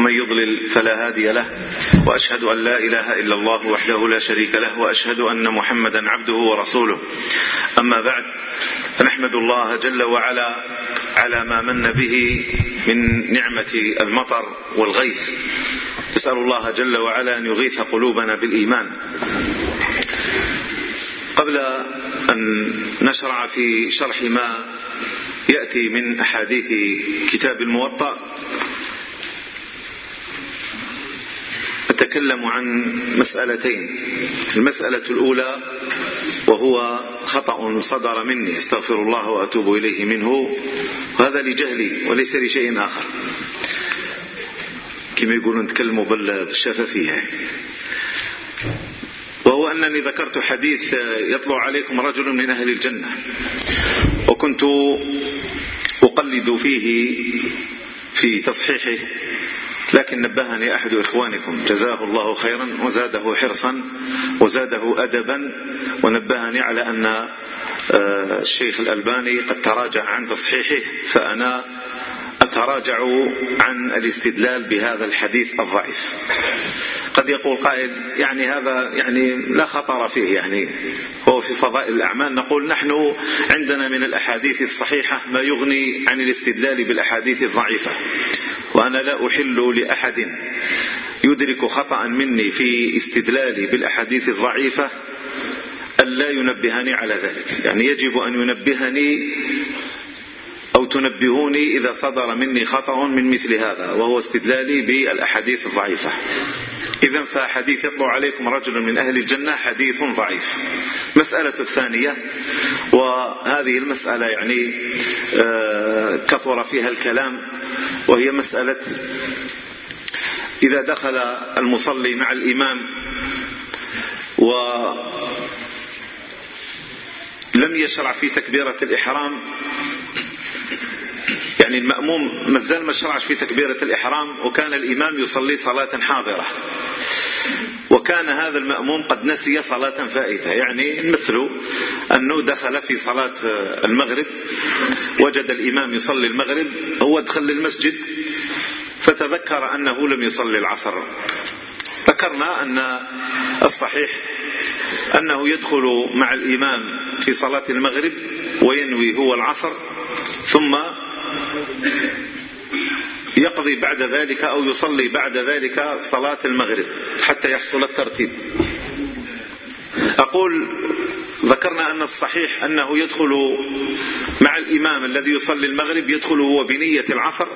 ومن يضلل فلا هادي له وأشهد أن لا إله إلا الله وحده لا شريك له وأشهد أن محمدا عبده ورسوله. أما بعد فنحمد الله جل وعلا على ما من به من نعمة المطر والغيث. نسأل الله جل وعلا أن يغيث قلوبنا بالإيمان. قبل أن نشرع في شرح ما يأتي من أحاديث كتاب الموطأ أتكلم عن مسألتين. المسألة الأولى وهو خطأ صدر مني استغفر الله وأتوب إليه منه. وهذا لجهلي وليس لشيء آخر. كما يقولون نتكلموا بالشفافية. وهو أنني ذكرت حديث يطلع عليكم رجل من أهل الجنة. وكنت أقلد فيه في تصحيحه. لكن نبهني أحد إخوانكم. جزاه الله خيرا وزاده حرصا وزاده أدبا ونبهني على أن الشيخ الألباني قد تراجع عن تصحيحه فأنا أتراجع عن الاستدلال بهذا الحديث الضعيف. قد يقول قائل يعني هذا يعني لا خطر فيه يعني هو في فضائل الأعمال. نقول نحن عندنا من الأحاديث الصحيحة ما يغني عن الاستدلال بالأحاديث الضعيفة. وأنا لا أحل لأحد يدرك خطأ مني في استدلالي بالأحاديث الضعيفة ألا ينبهني على ذلك. يعني يجب أن ينبهني أو تنبهوني إذا صدر مني خطأ من مثل هذا وهو استدلالي بالأحاديث الضعيفة. إذا فحديث يطلع عليكم رجل من أهل الجنة حديث ضعيف. مسألة الثانية وهذه المسألة يعني كثر فيها الكلام وهي مسألة إذا دخل المصلي مع الإمام ولم يشرع في تكبيرة الإحرام يعني المأموم ما زال ما شرعش في تكبيرة الإحرام وكان الإمام يصلي صلاة حاضرة. وكان هذا المأموم قد نسي صلاة فائتة. يعني مثل أنه دخل في صلاة المغرب وجد الإمام يصلي المغرب هو دخل المسجد فتذكر أنه لم يصلي العصر. ذكرنا أن الصحيح أنه يدخل مع الإمام في صلاة المغرب وينوي هو العصر ثم يقضي بعد ذلك أو يصلي بعد ذلك صلاة المغرب حتى يحصل الترتيب. أقول ذكرنا أن الصحيح أنه يدخل مع الإمام الذي يصلي المغرب يدخل هو بنية العصر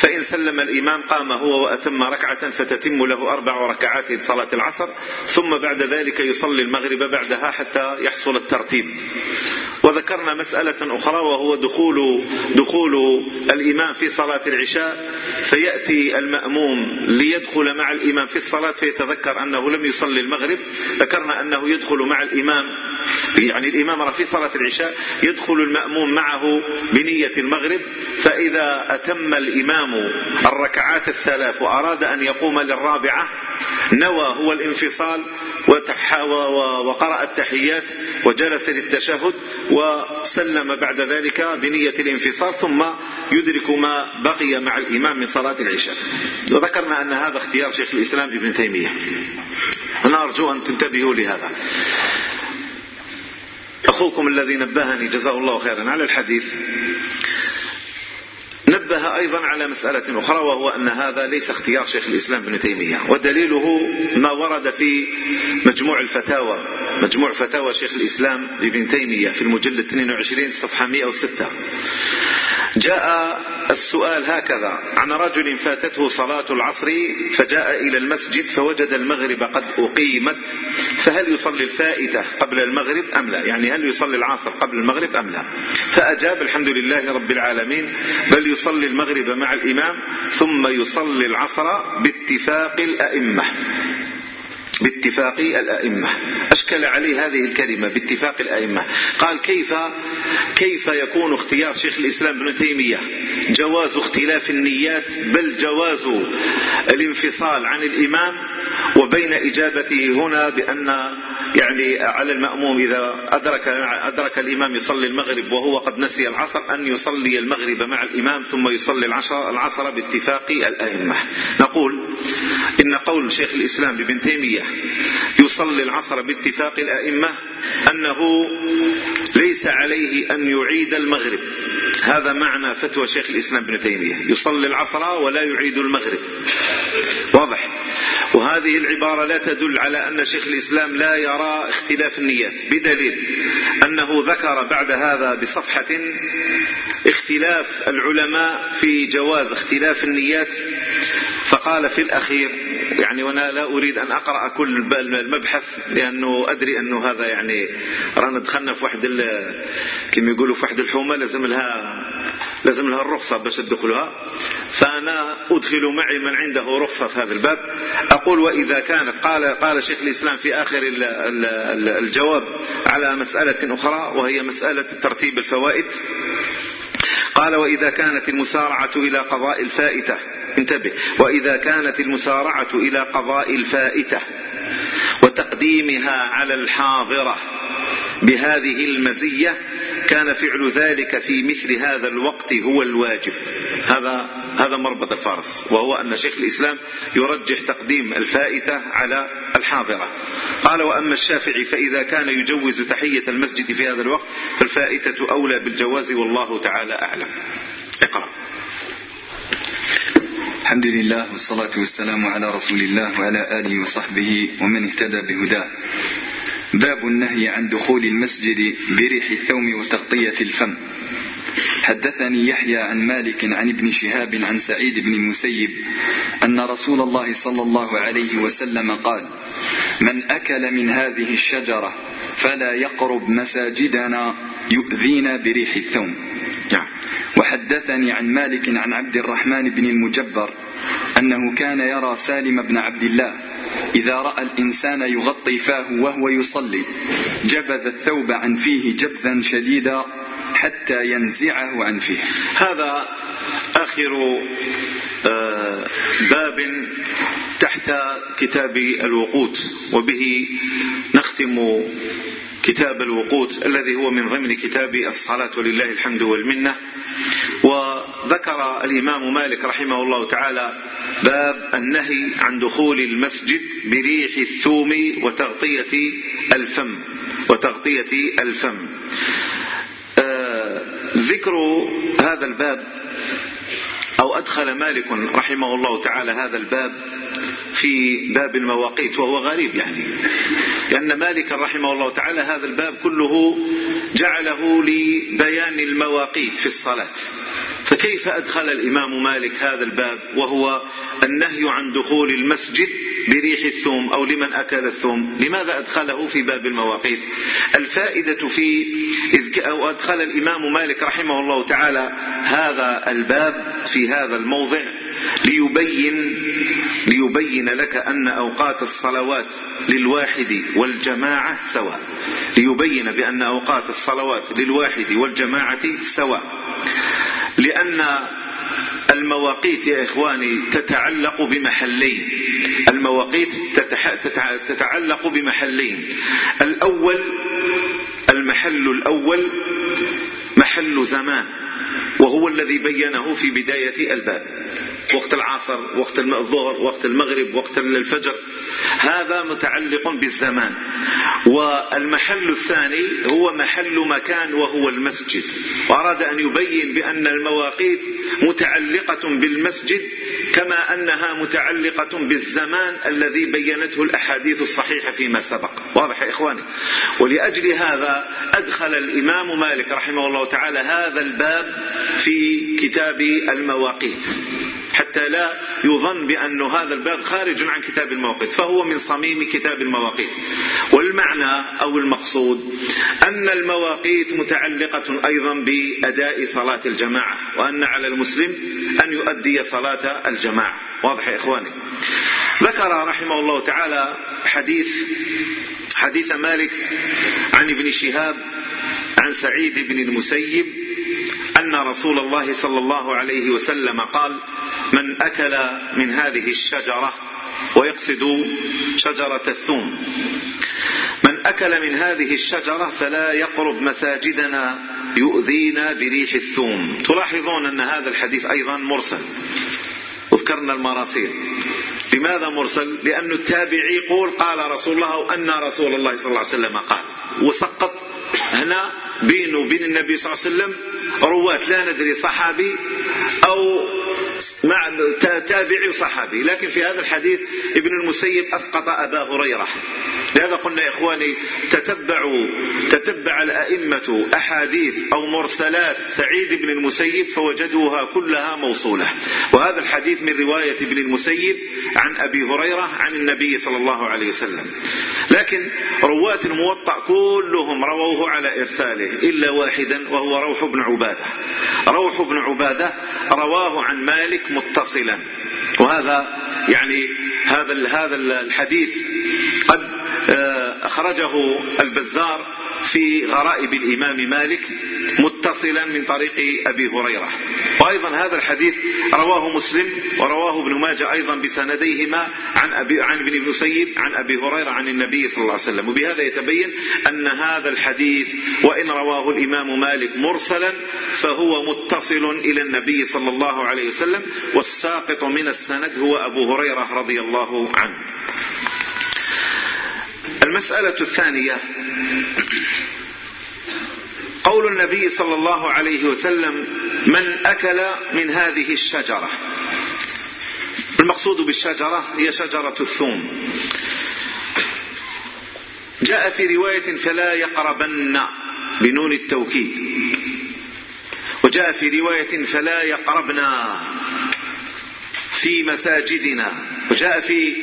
فإن سلم الإمام قام هو وأتم ركعة فتتم له أربع ركعات صلاة العصر ثم بعد ذلك يصلي المغرب بعدها حتى يحصل الترتيب. وذكرنا مسألة أخرى وهو دخول دخول الإمام في صلاة العشاء فيأتي المأموم ليدخل مع الإمام في الصلاة فيتذكر أنه لم يصلي المغرب. ذكرنا أنه يدخل مع الإمام يعني الإمام في صلاة العشاء يدخل المأموم معه بنية المغرب فإذا أتم الإمام الركعات الثلاث وأراد أن يقوم للرابعة نوى هو الانفصال وقرأ التحيات وجلس للتشهد وسلم بعد ذلك بنية الانفصال ثم يدرك ما بقي مع الإمام من صلاة العشاء. وذكرنا أن هذا اختيار شيخ الإسلام ابن تيمية. أنا أرجو أن تنتبهوا لهذا. أخوكم الذي نبهني جزاه الله خيرا على الحديث نبه أيضا على مسألة أخرى وهو أن هذا ليس اختيار شيخ الإسلام ابن تيمية. ودليله ما ورد في مجموع الفتاوى مجموع فتاوى شيخ الإسلام ابن تيمية في المجلد 22 صفحة 106 جاء السؤال هكذا. عن رجل فاتته صلاة العصر فجاء إلى المسجد فوجد المغرب قد أقيمت فهل يصلي الفائتة قبل المغرب أم لا؟ يعني هل يصلي العصر قبل المغرب أم لا؟ فأجاب الحمد لله رب العالمين بل يصلي المغرب مع الإمام ثم يصلي العصر باتفاق الأئمة. باتفاق الأئمة. أشكل عليه هذه الكلمة باتفاق الأئمة. قال كيف كيف يكون اختيار شيخ الإسلام ابن تيمية؟ جواز اختلاف النيات بل جواز الانفصال عن الإمام وبين إجابته هنا بأن يعني على المأموم إذا أدرك, أدرك الإمام يصلي المغرب وهو قد نسي العصر أن يصلي المغرب مع الإمام ثم يصلي العصر, العصر باتفاق الأئمة. نقول إن قول شيخ الإسلام ابن تيمية يصلي العصر باتفاق الأئمة أنه ليس عليه أن يعيد المغرب. هذا معنى فتوى شيخ الإسلام ابن تيمية. يصلي العصر ولا يعيد المغرب. واضح. وهذه العبارة لا تدل على أن شيخ الإسلام لا يرى اختلاف النيات بدليل أنه ذكر بعد هذا بصفحة اختلاف العلماء في جواز اختلاف النيات فقال في الأخير يعني وأنا لا أريد أن أقرأ كل المبحث لأنه أدري أنه هذا يعني رانا دخلنا في واحد كما يقولوا في واحد الحومة لازم لها لازم لها الرخصة باش تدخلها. فأنا أدخل معي من عنده رخصة في هذا الباب. أقول وإذا كانت قال قال شيخ الإسلام في آخر الجواب على مسألة أخرى وهي مسألة ترتيب الفوائد. قال وإذا كانت المسارعة إلى قضاء الفائتة. انتبه. وإذا كانت المسارعة إلى قضاء الفائتة وتقديمها على الحاضرة بهذه المزية كان فعل ذلك في مثل هذا الوقت هو الواجب. هذا هذا مربط الفارس وهو أن شيخ الإسلام يرجح تقديم الفائتة على الحاضرة. قال وأما الشافعي فإذا كان يجوز تحية المسجد في هذا الوقت فالفائتة أولى بالجواز والله تعالى أعلم. اقرأ. الحمد لله والصلاة والسلام على رسول الله وعلى آله وصحبه ومن اهتدى بهداه. باب النهي عن دخول المسجد بريح الثوم وتغطية الفم حدثني يحيى عن مالك عن ابن شهاب عن سعيد بن المسيب أن رسول الله صلى الله عليه وسلم قال من أكل من هذه الشجرة فلا يقرب مساجدنا يؤذينا بريح الثوم نعم. وحدثني عن مالك عن عبد الرحمن بن المجبر أنه كان يرى سالم بن عبد الله إذا رأى الإنسان يغطي فاه وهو يصلي جبذ الثوب عن فيه جبذا شديدا حتى ينزعه عن فيه. هذا آخر آه، باب تحت كتاب الوقوت وبه نختم كتاب الوقوت الذي هو من ضمن كتاب الصلاة ولله الحمد والمنة. وذكر الإمام مالك رحمه الله تعالى باب النهي عن دخول المسجد بريح الثوم وتغطية الفم وتغطية الفم. آه ذكر هذا الباب أو أدخل مالك رحمه الله تعالى هذا الباب في باب المواقيت وهو غريب يعني. لأن مالك رحمه الله تعالى هذا الباب كله جعله لبيان المواقيت في الصلاة. فكيف أدخل الإمام مالك هذا الباب وهو النهي عن دخول المسجد بريح الثوم أو لمن أكل الثوم؟ لماذا أدخله في باب المواقيت؟ الفائدة في أو أدخل الإمام مالك رحمه الله تعالى هذا الباب في هذا الموضع ليبين ليبين لك أن أوقات الصلوات للواحد والجماعة سواء. ليبين بأن أوقات الصلوات للواحد والجماعة سواء. لأن المواقيت يا إخواني تتعلق بمحلين. المواقيت تتعلق بمحلين. الأول المحل الأول محل زمان وهو الذي بينه في بداية الباب. وقت العصر وقت الظهر وقت المغرب وقت الفجر. هذا متعلق بالزمان. والمحل الثاني هو محل مكان وهو المسجد. وأراد أن يبين بأن المواقيت متعلقة بالمسجد كما أنها متعلقة بالزمان الذي بينته الأحاديث الصحيحة فيما سبق. واضح يا إخواني؟ ولأجل هذا أدخل الإمام مالك رحمه الله تعالى هذا الباب في كتاب المواقيت. حتى لا يظن بأن هذا الباب خارج عن كتاب المواقيت فهو من صميم كتاب المواقيت. والمعنى أو المقصود أن المواقيت متعلقة أيضا بأداء صلاة الجماعة وأن على المسلم أن يؤدي صلاة الجماعة. واضح يا إخواني؟ ذكر رحمه الله تعالى حديث حديث مالك عن ابن شهاب عن سعيد بن المسيب أن رسول الله صلى الله عليه وسلم قال من أكل من هذه الشجرة ويقصد شجرة الثوم. من أكل من هذه الشجرة فلا يقرب مساجدنا يؤذينا بريح الثوم. تلاحظون أن هذا الحديث أيضا مرسل. وذكرنا المراسيل. لماذا مرسل؟ لأن التابعي يقول قال رسول الله أو أن رسول الله صلى الله عليه وسلم قال. وسقط هنا بينه وبين النبي صلى الله عليه وسلم رواة. لا ندري صحابي أو مع تابعي وصحابي لكن في هذا الحديث ابن المسيب أسقط أبا هريرة لهذا قلنا يا إخواني تتبعوا تتبع الأئمة أحاديث أو مرسلات سعيد بن المسيب فوجدوها كلها موصولة. وهذا الحديث من رواية ابن المسيب عن أبي هريرة عن النبي صلى الله عليه وسلم. لكن رواة الموطأ كلهم رووه على إرساله إلا واحدا وهو روح بن عبادة. روح بن عبادة رواه عن مالك متصلا. وهذا يعني هذا هذا الحديث قد آه، أخرجه البزار في غرائب الإمام مالك متصلا من طريق أبي هريرة. وأيضا هذا الحديث رواه مسلم ورواه ابن ماجه أيضا بسنديهما عن أبي عن ابن المسيب عن أبي هريرة عن النبي صلى الله عليه وسلم. وبهذا يتبين أن هذا الحديث وإن رواه الإمام مالك مرسلا فهو متصل إلى النبي صلى الله عليه وسلم والساقط من السند هو أبو هريرة رضي الله عنه. المسألة الثانية. قول النبي صلى الله عليه وسلم من أكل من هذه الشجرة. المقصود بالشجرة هي شجرة الثوم. جاء في رواية فلا يقربن بنون التوكيد. وجاء في رواية فلا يقربنا في مساجدنا. وجاء في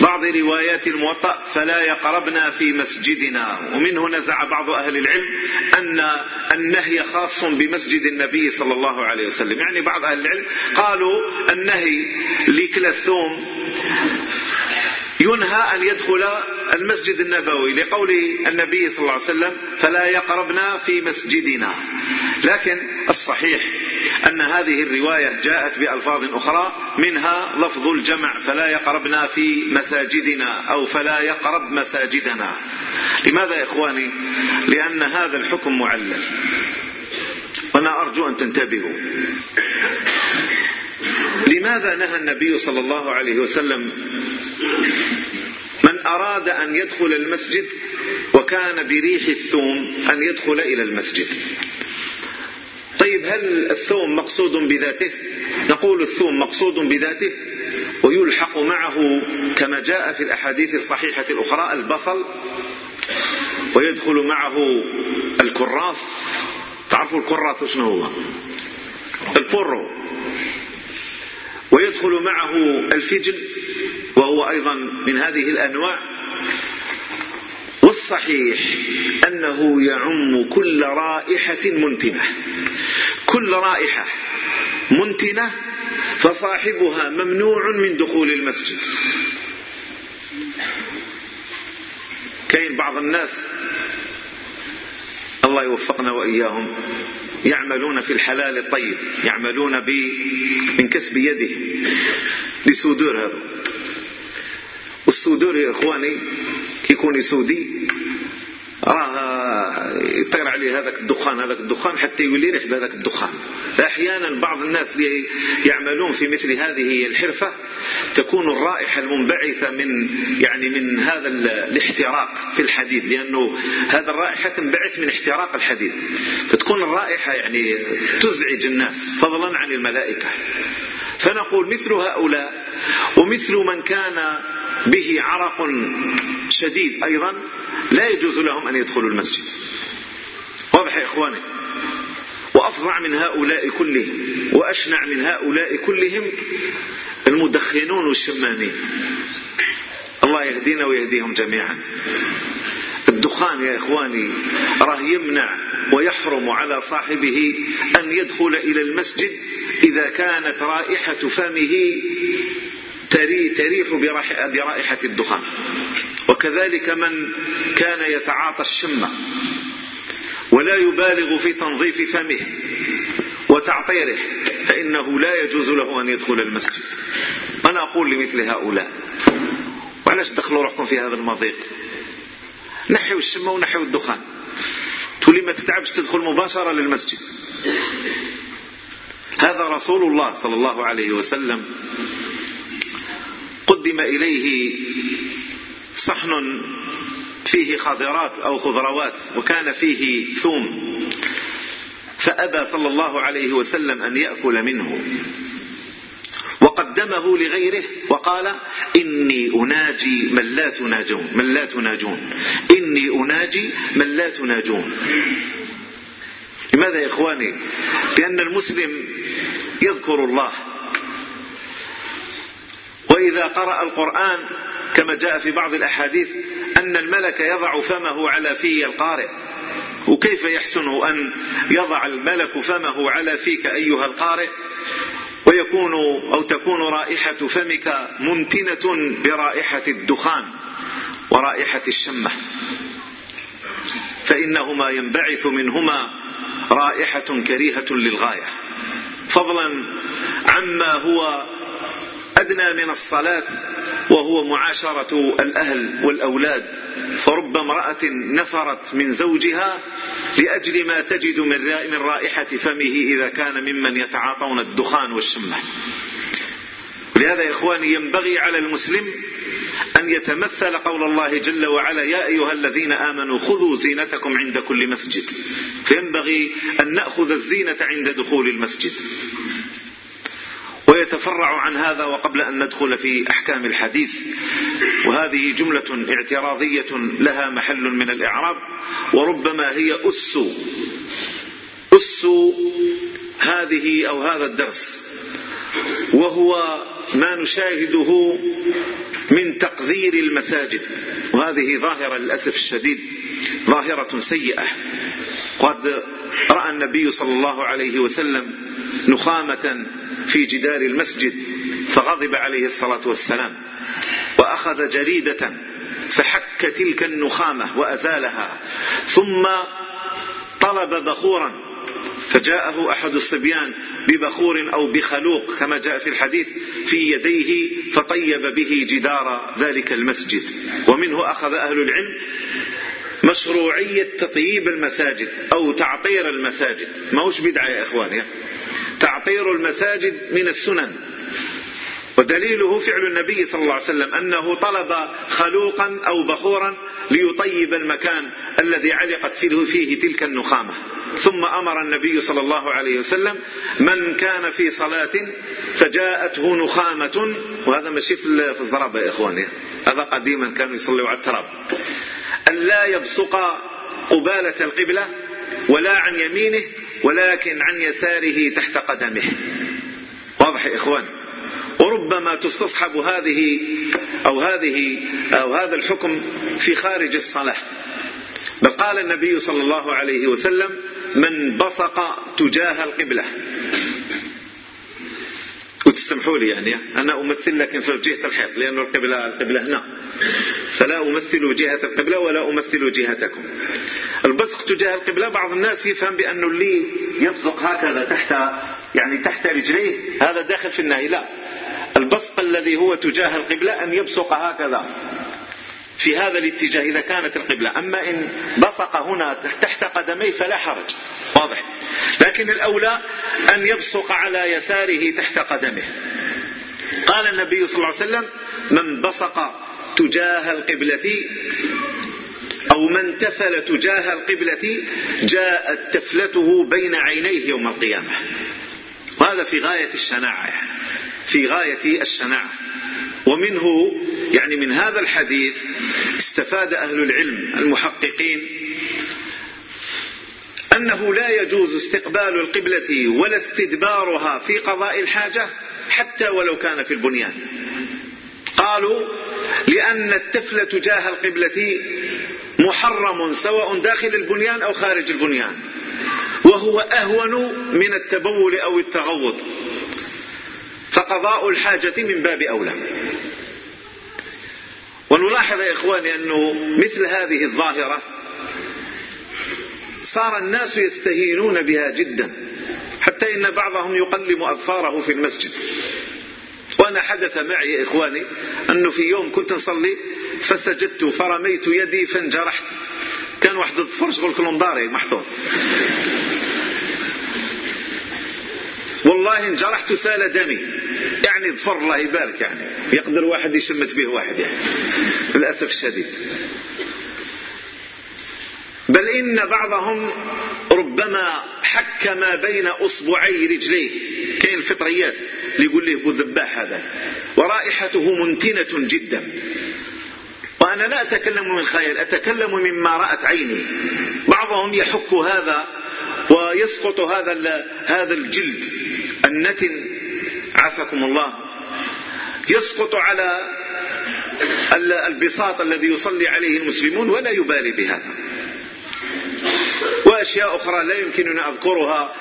بعض روايات الموطأ فلا يقربنا في مسجدنا. ومنه نزع بعض أهل العلم أن النهي خاص بمسجد النبي صلى الله عليه وسلم. يعني بعض أهل العلم قالوا النهي لكل الثوم ينهى أن يدخل المسجد النبوي لقول النبي صلى الله عليه وسلم فلا يقربنا في مسجدنا. لكن الصحيح أن هذه الرواية جاءت بألفاظ أخرى منها لفظ الجمع فلا يقربنا في مساجدنا أو فلا يقرب مساجدنا. لماذا يا إخواني؟ لأن هذا الحكم معلل. وأنا أرجو أن تنتبهوا. لماذا نهى النبي صلى الله عليه وسلم من أراد أن يدخل المسجد وكان بريح الثوم أن يدخل إلى المسجد؟ طيب هل الثوم مقصود بذاته؟ نقول الثوم مقصود بذاته ويلحق معه كما جاء في الأحاديث الصحيحة الأخرى البصل ويدخل معه الكراث. تعرفوا الكراث شنو هو؟ البورو ويدخل معه الفجل وهو أيضا من هذه الأنواع. والصحيح أنه يعم كل رائحة منتنة. كل رائحة منتنة فصاحبها ممنوع من دخول المسجد. كاين بعض الناس الله يوفقنا وإياهم يعملون في الحلال الطيب يعملون ب من كسب يده بصدور هذا. والصدور يا إخواني كيكون يسودي راه يطير عليه هذاك الدخان هذاك الدخان حتى يولي ريح بهذاك الدخان. أحيانا بعض الناس اللي يعملون في مثل هذه الحرفة تكون الرائحة المنبعثة من يعني من هذا الاحتراق في الحديد لأنه هذا الرائحة تنبعث من احتراق الحديد. فتكون الرائحة يعني تزعج الناس فضلا عن الملائكة. فنقول مثل هؤلاء ومثل من كان به عرق شديد أيضا لا يجوز لهم أن يدخلوا المسجد. واضح يا إخواني. وأفظع من هؤلاء كلهم وأشنع من هؤلاء كلهم المدخنون والشمامين. الله يهدينا ويهديهم جميعا. الدخان يا إخواني راه يمنع ويحرم على صاحبه أن يدخل إلى المسجد إذا كانت رائحة فمه تريح برائحة الدخان. وكذلك من كان يتعاطى الشمة ولا يبالغ في تنظيف فمه وتعطيره فإنه لا يجوز له أن يدخل المسجد. أنا أقول لمثل هؤلاء وعلاش دخلوا روحكم في هذا المضيق؟ نحيوا الشمة ونحيوا الدخان. تقولي ما تتعبش تدخل مباشرة للمسجد. هذا رسول الله صلى الله عليه وسلم قدم إليه صحن فيه خضرات أو خضروات وكان فيه ثوم فأبى صلى الله عليه وسلم أن يأكل منه. وقدمه لغيره وقال إني أناجي من لا تناجون من لا تناجون. إني أناجي من لا تناجون. لماذا يا إخواني؟ لأن المسلم يذكر الله. وإذا قرأ القرآن كما جاء في بعض الأحاديث أن الملك يضع فمه على في القارئ. وكيف يحسن أن يضع الملك فمه على فيك أيها القارئ؟ ويكون أو تكون رائحة فمك منتنة برائحة الدخان ورائحة الشمة. فإنهما ينبعث منهما رائحة كريهة للغاية. فضلا عما هو أدنى من الصلاة وهو معاشرة الأهل والأولاد. فرب امرأة نفرت من زوجها لأجل ما تجد من رائحة فمه إذا كان ممن يتعاطون الدخان والشمة. لهذا يا إخواني ينبغي على المسلم أن يتمثل قول الله جل وعلا يا أيها الذين آمنوا خذوا زينتكم عند كل مسجد. فينبغي أن نأخذ الزينة عند دخول المسجد. ويتفرع عن هذا وقبل أن ندخل في أحكام الحديث. وهذه جملة اعتراضية لها محل من الإعراب وربما هي أس أس هذه أو هذا الدرس وهو ما نشاهده من تقذير المساجد. وهذه ظاهرة للأسف الشديد ظاهرة سيئة. قد رأى النبي صلى الله عليه وسلم نخامة في جدار المسجد فغضب عليه الصلاة والسلام. وأخذ جريدة فحك تلك النخامة وأزالها ثم طلب بخورا. فجاءه أحد الصبيان ببخور أو بخلوق كما جاء في الحديث في يديه فطيب به جدار ذلك المسجد. ومنه أخذ أهل العلم مشروعية تطييب المساجد أو تعطير المساجد. ما هوش بدعة يا إخواني تعطير المساجد من السنن. ودليله فعل النبي صلى الله عليه وسلم أنه طلب خلوقا أو بخورا ليطيب المكان الذي علقت فيه, فيه تلك النخامة. ثم أمر النبي صلى الله عليه وسلم من كان في صلاة فجاءته نخامة. وهذا ماشي في الزرابة يا إخواني. هذا قديما كانوا يصلوا على التراب. أن لا يبصق قبالة القبلة ولا عن يمينه ولكن عن يساره تحت قدمه. واضح يا إخوان؟ وربما تستصحب هذه أو هذه أو هذا الحكم في خارج الصلاة. بل قال النبي صلى الله عليه وسلم من بصق تجاه القبلة. وتسمحوا لي يعني أنا أمثل لكن في جهة الحيط لأن القبلة القبلة هنا. فلا أمثل جهة القبلة ولا أمثل جهتكم. البصق تجاه القبلة بعض الناس يفهم بأنه اللي يبصق هكذا تحت يعني تحت رجليه هذا داخل في النهي. لا. البصق الذي هو تجاه القبلة أن يبصق هكذا في هذا الاتجاه إذا كانت القبلة. أما إن بصق هنا تحت قدميه فلا حرج. واضح. لكن الأولى أن يبصق على يساره تحت قدمه. قال النبي صلى الله عليه وسلم من بصق تجاه القبلة أو من تفل تجاه القبلة جاءت تفلته بين عينيه يوم القيامة. وهذا في غاية الشناعة في غاية الشناعة. ومنه يعني من هذا الحديث استفاد أهل العلم المحققين أنه لا يجوز استقبال القبلة ولا استدبارها في قضاء الحاجة حتى ولو كان في البنيان. قالوا لأن التفل تجاه القبلة محرم سواء داخل البنيان أو خارج البنيان. وهو أهون من التبول أو التغوط. فقضاء الحاجة من باب أولى. ونلاحظ يا إخواني أنه مثل هذه الظاهرة صار الناس يستهينون بها جدا حتى إن بعضهم يقلم أظفاره في المسجد. وأنا حدث معي إخواني أنه في يوم كنت نصلي فسجدت فرميت يدي فانجرحت. كان واحد الظفر شغل كلونداري محطوط والله انجرحت سال دمي. يعني ظفر الله يبارك يعني. يقدر واحد يشمت به واحد يعني. للأسف الشديد. بل إن بعضهم ربما حك ما بين أصبعي رجليه. كاين الفطريات اللي يقول له ذباح هذا. ورائحته منتنة جدا. وأنا لا أتكلم من خيال أتكلم مما رأت عيني. بعضهم يحك هذا ويسقط هذا هذا الجلد. النتن عافكم الله يسقط على البساط الذي يصلي عليه المسلمون ولا يبالي بهذا. وأشياء أخرى لا يمكنني أذكرها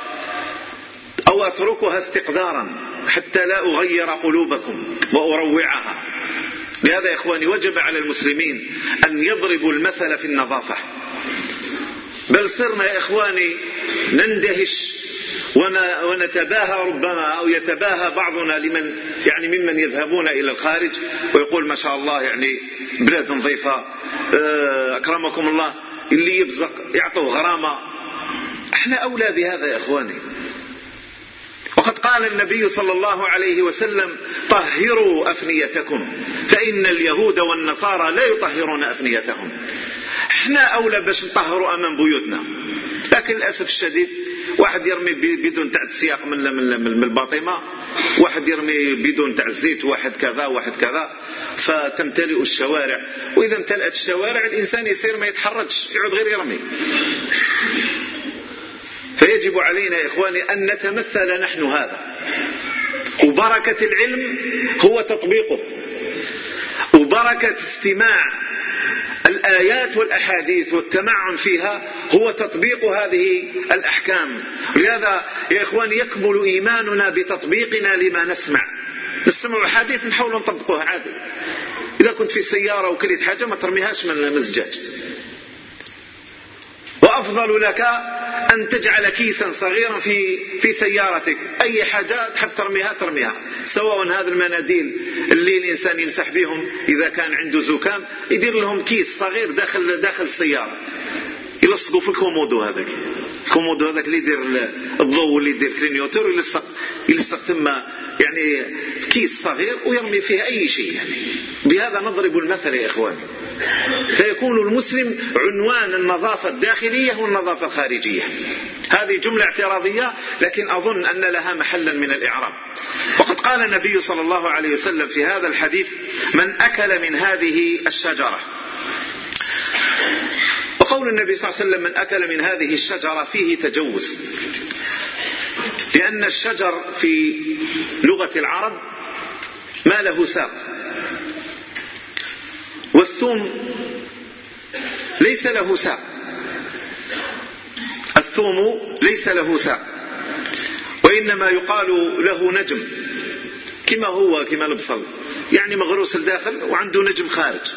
أو أتركها استقدارا حتى لا أغير قلوبكم وأروعها. لهذا يا إخواني وجب على المسلمين أن يضربوا المثل في النظافة. بل صرنا يا إخواني نندهش ونتباهى ربما أو يتباهى بعضنا لمن يعني ممن يذهبون إلى الخارج ويقول ما شاء الله يعني بلاد نظيفة. آه، أكرمكم الله. اللي يبزق يعطوه غرامة. إحنا أولى بهذا يا إخواني. وقد قال النبي صلى الله عليه وسلم طهروا أفنيتكم فإن اليهود والنصارى لا يطهرون أفنيتهم. إحنا أولى باش نطهروا أمام بيوتنا. لكن للأسف الشديد واحد يرمي بدون تاع السياق من من من الباطمة واحد يرمي بدون تاع الزيت واحد كذا واحد كذا. فتمتلئ الشوارع. وإذا امتلأت الشوارع الإنسان يصير ما يتحركش يعود غير يرمي. فيجب علينا يا إخواني أن نتمثل نحن هذا. وبركة العلم هو تطبيقه. وبركة استماع الآيات والأحاديث والتمعن فيها هو تطبيق هذه الأحكام. لهذا يا إخوان يكمل إيماننا بتطبيقنا لما نسمع. نسمع حديث نحاول نطبقوها عادي. إذا كنت في سيارة وكليت حاجة ما ترميهاش من الزجاج وأفضل لك أن تجعل كيسا صغيرا في في سيارتك. أي حاجة تحب ترميها ترميها. سواء هذا المناديل اللي الإنسان يمسح بهم إذا كان عنده زكام يدير لهم كيس صغير داخل داخل السيارة. يلصقوا في ال commodo هذاك. ال commodo هذاك اللي يدير الضوء اللي يدير clignoteur يلصق يلصق ثم يعني كيس صغير ويرمي فيه أي شيء يعني. بهذا نضرب المثل يا إخواني. فيكون المسلم عنوان النظافة الداخلية والنظافة الخارجية. هذه جملة اعتراضية لكن أظن أن لها محلا من الإعراب. وقد قال النبي صلى الله عليه وسلم في هذا الحديث من أكل من هذه الشجرة وقول النبي صلى الله عليه وسلم من أكل من هذه الشجرة فيه تجوز. لأن الشجر في لغة العرب ما له ساق. والثوم ليس له ساق. الثوم ليس له ساق. وإنما يقال له نجم. كما هو كما البصل يعني مغروس الداخل وعنده نجم خارج.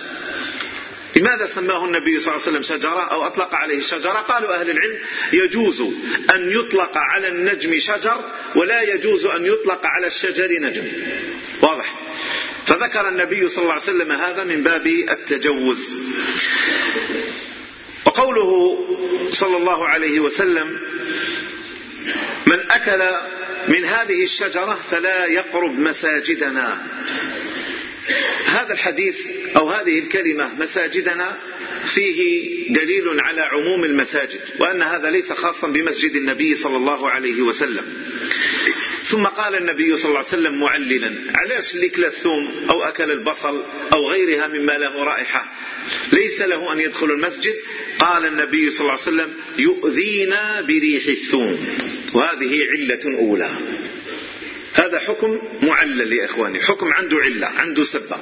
لماذا سماه النبي صلى الله عليه وسلم شجرة أو أطلق عليه شجرة؟ قالوا أهل العلم يجوز أن يطلق على النجم شجر ولا يجوز أن يطلق على الشجر نجم. واضح؟ فذكر النبي صلى الله عليه وسلم هذا من باب التجوز. وقوله صلى الله عليه وسلم من أكل من هذه الشجرة فلا يقرب مساجدنا. هذا الحديث أو هذه الكلمة مساجدنا فيه دليل على عموم المساجد وأن هذا ليس خاصا بمسجد النبي صلى الله عليه وسلم. ثم قال النبي صلى الله عليه وسلم معللا علاش اللي الثوم أو أكل البصل أو غيرها مما له رائحة ليس له أن يدخل المسجد؟ قال النبي صلى الله عليه وسلم يؤذينا بريح الثوم. وهذه علة أولى. هذا حكم معلل يا إخواني حكم عنده علة عنده سبة.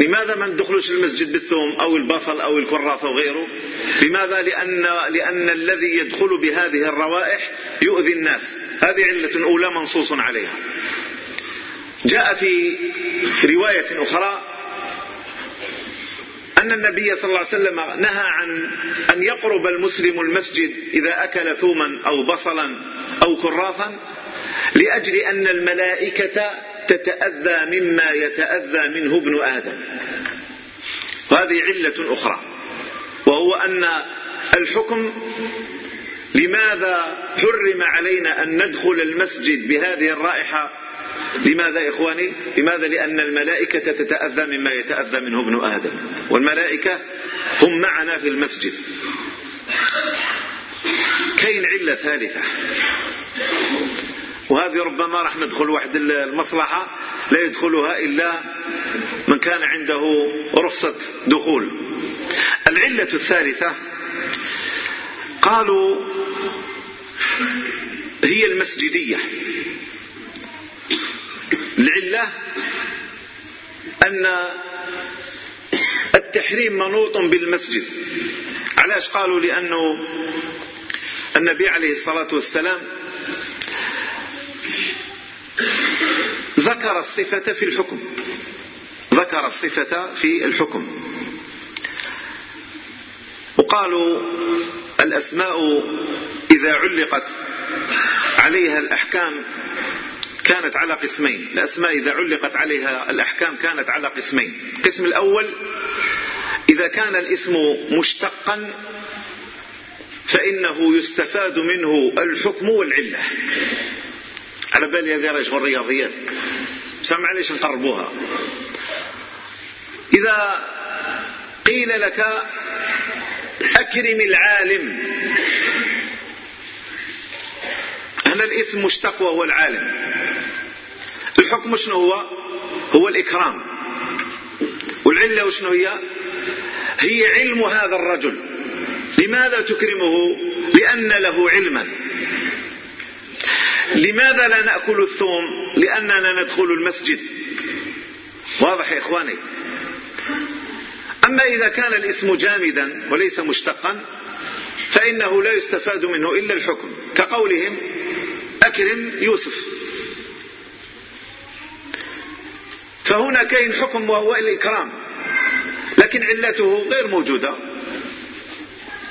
لماذا ما ندخلوش المسجد بالثوم أو البصل أو الكراث أو غيره؟ لماذا؟ لأن, لأن الذي يدخل بهذه الروائح يؤذي الناس. هذه علة أولى منصوص عليها. جاء في رواية أخرى أن النبي صلى الله عليه وسلم نهى عن أن يقرب المسلم المسجد إذا أكل ثوما أو بصلا أو كراثا لأجل أن الملائكة تتأذى مما يتأذى منه ابن آدم. وهذه علة أخرى وهو أن الحكم لماذا حرم علينا أن ندخل المسجد بهذه الرائحة؟ لماذا يا إخواني؟ لماذا؟ لأن الملائكة تتأذى مما يتأذى منه ابن آدم والملائكة هم معنا في المسجد. كاين علة ثالثة. وهذه ربما راح ندخل واحد المصلحة لا يدخلها إلا من كان عنده رخصة دخول. العلة الثالثة قالوا هي المسجدية. العلة أن التحريم منوط بالمسجد. علاش قالوا؟ لأنه النبي عليه الصلاة والسلام ذكر الصفة في الحكم. ذكر الصفة في الحكم. وقالوا الأسماء إذا علقت عليها الأحكام كانت على قسمين. الأسماء إذا علقت عليها الأحكام كانت على قسمين. القسم الأول إذا كان الاسم مشتقا فإنه يستفاد منه الحكم والعلة. على بالي هذه شغل رياضيات سمع ليش نقربوها. إذا قيل لك أكرم العالم. هنا الاسم مشتق وهو العالم؟ الحكم شنو هو؟ هو الإكرام. والعلة شنو هي؟ هي علم هذا الرجل. لماذا تكرمه؟ لأن له علما. لماذا لا نأكل الثوم؟ لأننا ندخل المسجد. واضح يا إخواني؟ أما إذا كان الاسم جامدا وليس مشتقا فإنه لا يستفاد منه إلا الحكم. كقولهم أكرم يوسف. فهنا كاين حكم وهو الإكرام. لكن علته غير موجودة.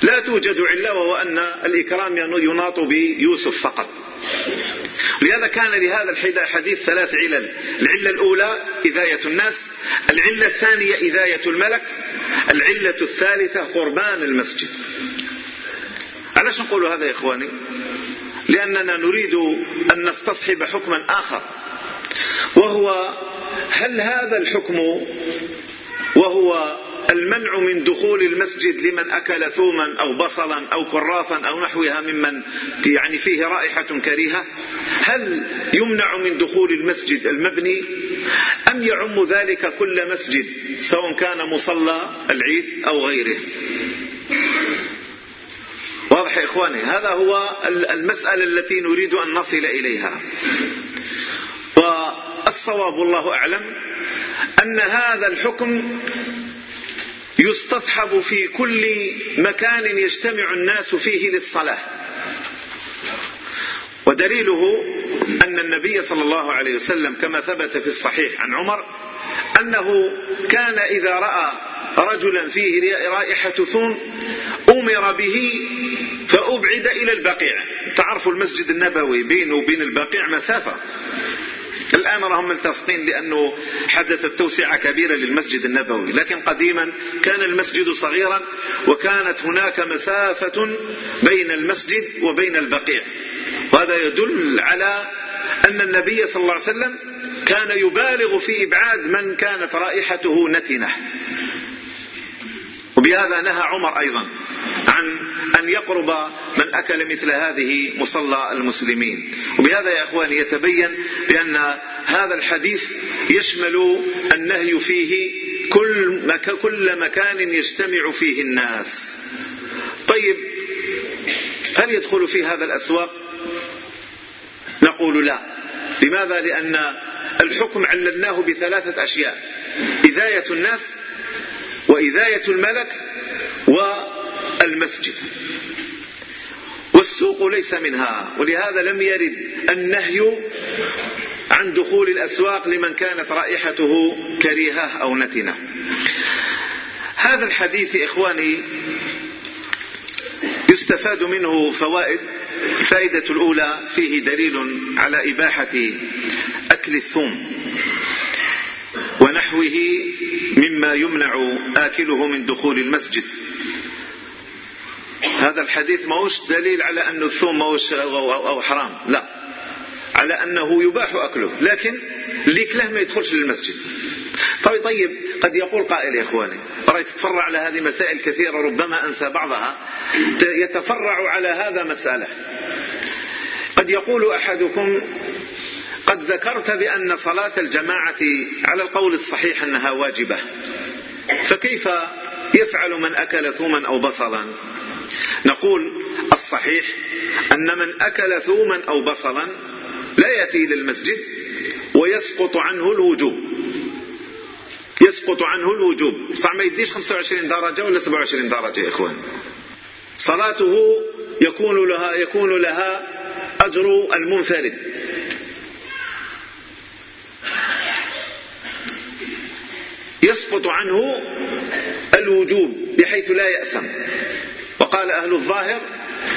لا توجد علة وهو أن الإكرام يناط بيوسف فقط. لهذا كان لهذا الحديث ثلاث علل. العلة الأولى إذاية الناس العلة الثانية إذاية الملك العلة الثالثة قربان المسجد. علاش نقول هذا يا إخواني؟ لأننا نريد أن نستصحب حكما آخر وهو هل هذا الحكم وهو المنع من دخول المسجد لمن أكل ثوما أو بصلا أو كرافا أو نحوها ممن يعني فيه رائحة كريهة؟ هل يمنع من دخول المسجد المبني؟ أم يعم ذلك كل مسجد سواء كان مصلى العيد أو غيره؟ واضح يا إخواني هذا هو المسألة التي نريد أن نصل إليها. والصواب الله أعلم أن هذا الحكم يستصحب في كل مكان يجتمع الناس فيه للصلاة. ودليله أن النبي صلى الله عليه وسلم كما ثبت في الصحيح عن عمر أنه كان إذا رأى رجلا فيه رائحة ثوم أمر به فأبعد إلى البقيع. تعرفوا المسجد النبوي بينه وبين البقيع مسافة. الآن راهم ملتصقين لأنه حدثت توسعة كبيرة للمسجد النبوي. لكن قديما كان المسجد صغيرا وكانت هناك مسافة بين المسجد وبين البقيع. وهذا يدل على أن النبي صلى الله عليه وسلم كان يبالغ في إبعاد من كانت رائحته نتنة. وبهذا نهى عمر أيضا. عن أن يقرب من أكل مثل هذه مصلى المسلمين. وبهذا يا أخواني يتبين بأن هذا الحديث يشمل النهي فيه كل, مك كل مكان يجتمع فيه الناس. طيب هل يدخل في هذا الأسواق؟ نقول لا. لماذا؟ لأن الحكم عللناه بثلاثة أشياء إذاية الناس وإذاية الملك والمسجد والسوق ليس منها ولهذا لم يرد النهي عن دخول الأسواق لمن كانت رائحته كريهة أو نتنة. هذا الحديث إخواني يستفاد منه فوائد. الفائدة الأولى فيه دليل على إباحة أكل الثوم ونحوه مما يمنع آكله من دخول المسجد. هذا الحديث موش دليل على أن الثوم موش أو حرام. لا. على أنه يباح أكله. لكن ليكله ما يدخلش للمسجد. طيب طيب قد يقول قائل يا إخواني رأيت تتفرع على هذه مسائل كثيرة ربما أنسى بعضها. يتفرع على هذا مسألة. قد يقول أحدكم قد ذكرت بأن صلاة الجماعة على القول الصحيح أنها واجبة. فكيف يفعل من أكل ثوما أو بصلا؟ نقول الصحيح أن من أكل ثوما أو بصلا لا يأتي للمسجد ويسقط عنه الوجوب. يسقط عنه الوجوب. صح ما يديش 25 درجة ولا 27 درجة يا إخوان؟ صلاته يكون لها يكون لها أجر المنفرد. يسقط عنه الوجوب بحيث لا يأثم. وقال أهل الظاهر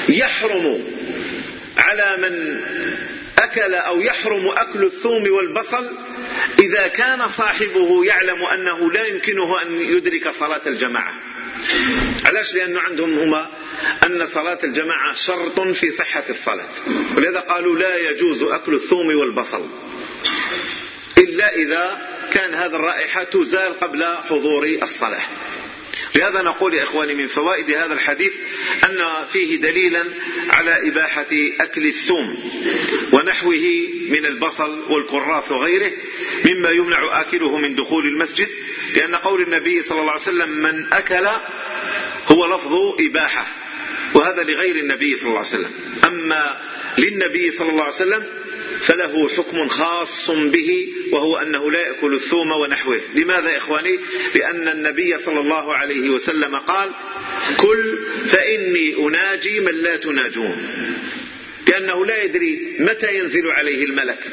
يحرم على من أكل أو يحرم أكل الثوم والبصل إذا كان صاحبه يعلم أنه لا يمكنه أن يدرك صلاة الجماعة. علاش؟ لأنه عندهم هما أن صلاة الجماعة شرط في صحة الصلاة. ولذا قالوا لا يجوز أكل الثوم والبصل إلا إذا كان هذه الرائحة تزال قبل حضور الصلاة. لهذا نقول يا إخواني من فوائد هذا الحديث أن فيه دليلا على إباحة أكل الثوم ونحوه من البصل والكراث وغيره مما يمنع آكله من دخول المسجد لأن قول النبي صلى الله عليه وسلم من أكل هو لفظ إباحة وهذا لغير النبي صلى الله عليه وسلم. أما للنبي صلى الله عليه وسلم فله حكم خاص به وهو أنه لا يأكل الثوم ونحوه. لماذا إخواني؟ لأن النبي صلى الله عليه وسلم قال كل فإني أناجي من لا تناجون. لأنه لا يدري متى ينزل عليه الملك.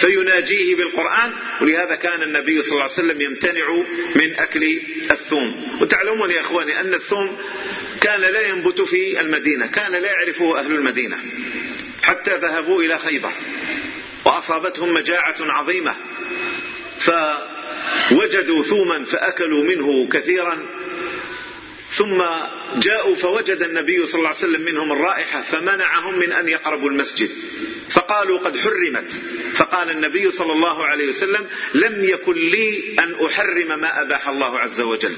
فيناجيه بالقرآن ولهذا كان النبي صلى الله عليه وسلم يمتنع من أكل الثوم. وتعلمون يا أخواني أن الثوم كان لا ينبت في المدينة كان لا يعرفه أهل المدينة. حتى ذهبوا إلى خيبر. وأصابتهم مجاعة عظيمة. فوجدوا ثوما فأكلوا منه كثيرا. ثم جاءوا فوجد النبي صلى الله عليه وسلم منهم الرائحة فمنعهم من أن يقربوا المسجد. فقالوا قد حرمت. فقال النبي صلى الله عليه وسلم لم يكن لي أن أحرم ما أباح الله عز وجل.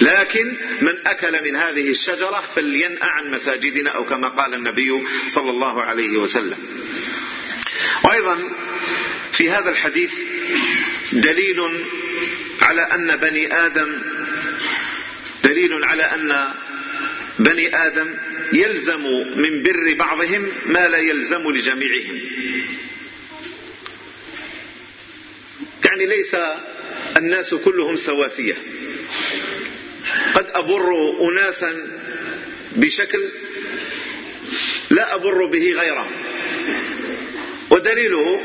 لكن من أكل من هذه الشجرة فلينأ عن مساجدنا أو كما قال النبي صلى الله عليه وسلم. وأيضا في هذا الحديث دليل على أن بني آدم دليل على أن بني آدم يلزم من بر بعضهم ما لا يلزم لجميعهم. يعني ليس الناس كلهم سواسية. قد أبر أناسا بشكل لا أبر به غيره. ودليله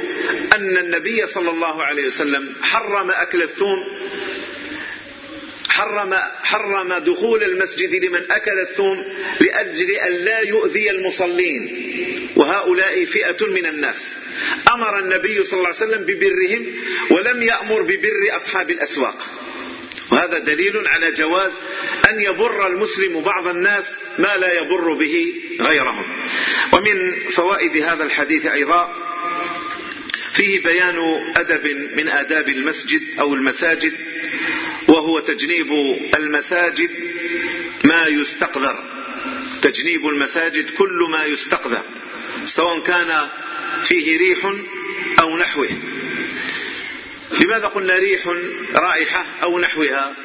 أن النبي صلى الله عليه وسلم حرم أكل الثوم حرم, حرم دخول المسجد لمن أكل الثوم لأجل أن لا يؤذي المصلين. وهؤلاء فئة من الناس. أمر النبي صلى الله عليه وسلم ببرهم ولم يأمر ببر أصحاب الأسواق. وهذا دليل على جواز أن يبر المسلم بعض الناس ما لا يبر به غيرهم. ومن فوائد هذا الحديث أيضا فيه بيان أدب من آداب المسجد أو المساجد وهو تجنيب المساجد ما يستقذر. تجنيب المساجد كل ما يستقذر سواء كان فيه ريح أو نحوه. لماذا قلنا ريح رائحة أو نحوها؟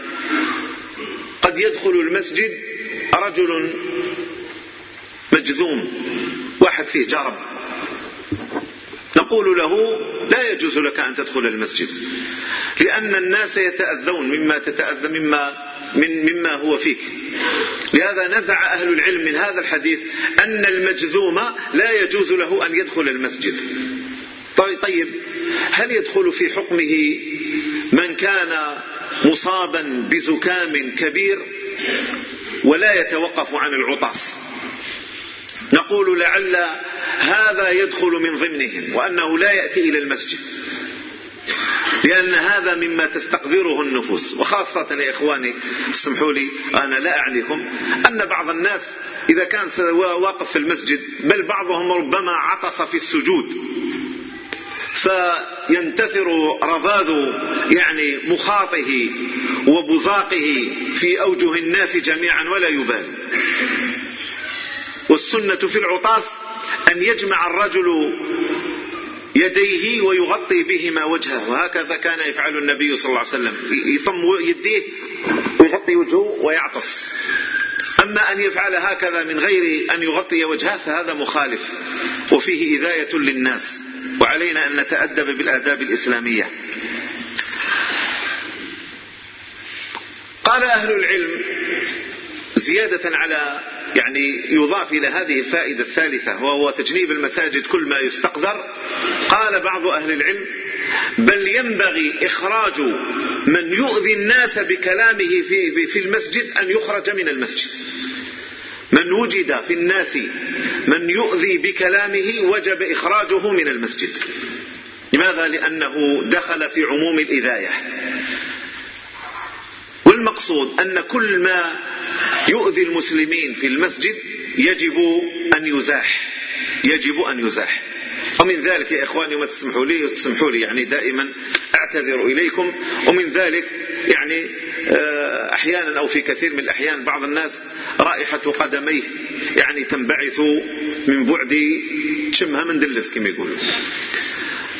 قد يدخل المسجد رجل مجذوم واحد فيه جرب. نقول له لا يجوز لك أن تدخل المسجد لأن الناس يتأذون مما تتأذى مما من مما هو فيك. لهذا نزع أهل العلم من هذا الحديث أن المجذوم لا يجوز له أن يدخل المسجد. طيب, هل يدخل في حكمه من كان مصابا بزكام كبير ولا يتوقف عن العطاس؟ نقول لعل هذا يدخل من ضمنهم وأنه لا يأتي إلى المسجد لأن هذا مما تستقذره النفوس. وخاصة يا إخواني اسمحوا لي أنا لا أعنيكم أن بعض الناس إذا كان واقف في المسجد بل بعضهم ربما عطس في السجود. فينتثر رذاذ يعني مخاطه وبزاقه في أوجه الناس جميعا ولا يبالي والسنة في العطاس أن يجمع الرجل يديه ويغطي بهما وجهه وهكذا كان يفعل النبي صلى الله عليه وسلم. يطم يديه ويغطي وجهه ويعطس. أما أن يفعل هكذا من غير أن يغطي وجهه فهذا مخالف وفيه إذاية للناس. وعلينا أن نتأدب بالآداب الإسلامية. قال أهل العلم زيادة على يعني يضاف إلى هذه الفائدة الثالثة وهو تجنيب المساجد كل ما يستقدر. قال بعض أهل العلم بل ينبغي إخراج من يؤذي الناس بكلامه في, في المسجد أن يخرج من المسجد. من وجد في الناس من يؤذي بكلامه وجب إخراجه من المسجد. لماذا؟ لأنه دخل في عموم الإذاية. والمقصود أن كل ما يؤذي المسلمين في المسجد يجب أن يزاح. يجب أن يزاح. ومن ذلك يا إخواني وما تسمحوا لي تسمحوا لي يعني دائما أعتذر إليكم. ومن ذلك يعني آه، أحيانا أو في كثير من الأحيان بعض الناس رائحة قدميه يعني تنبعث من بعد شمها من دلس كما يقولوا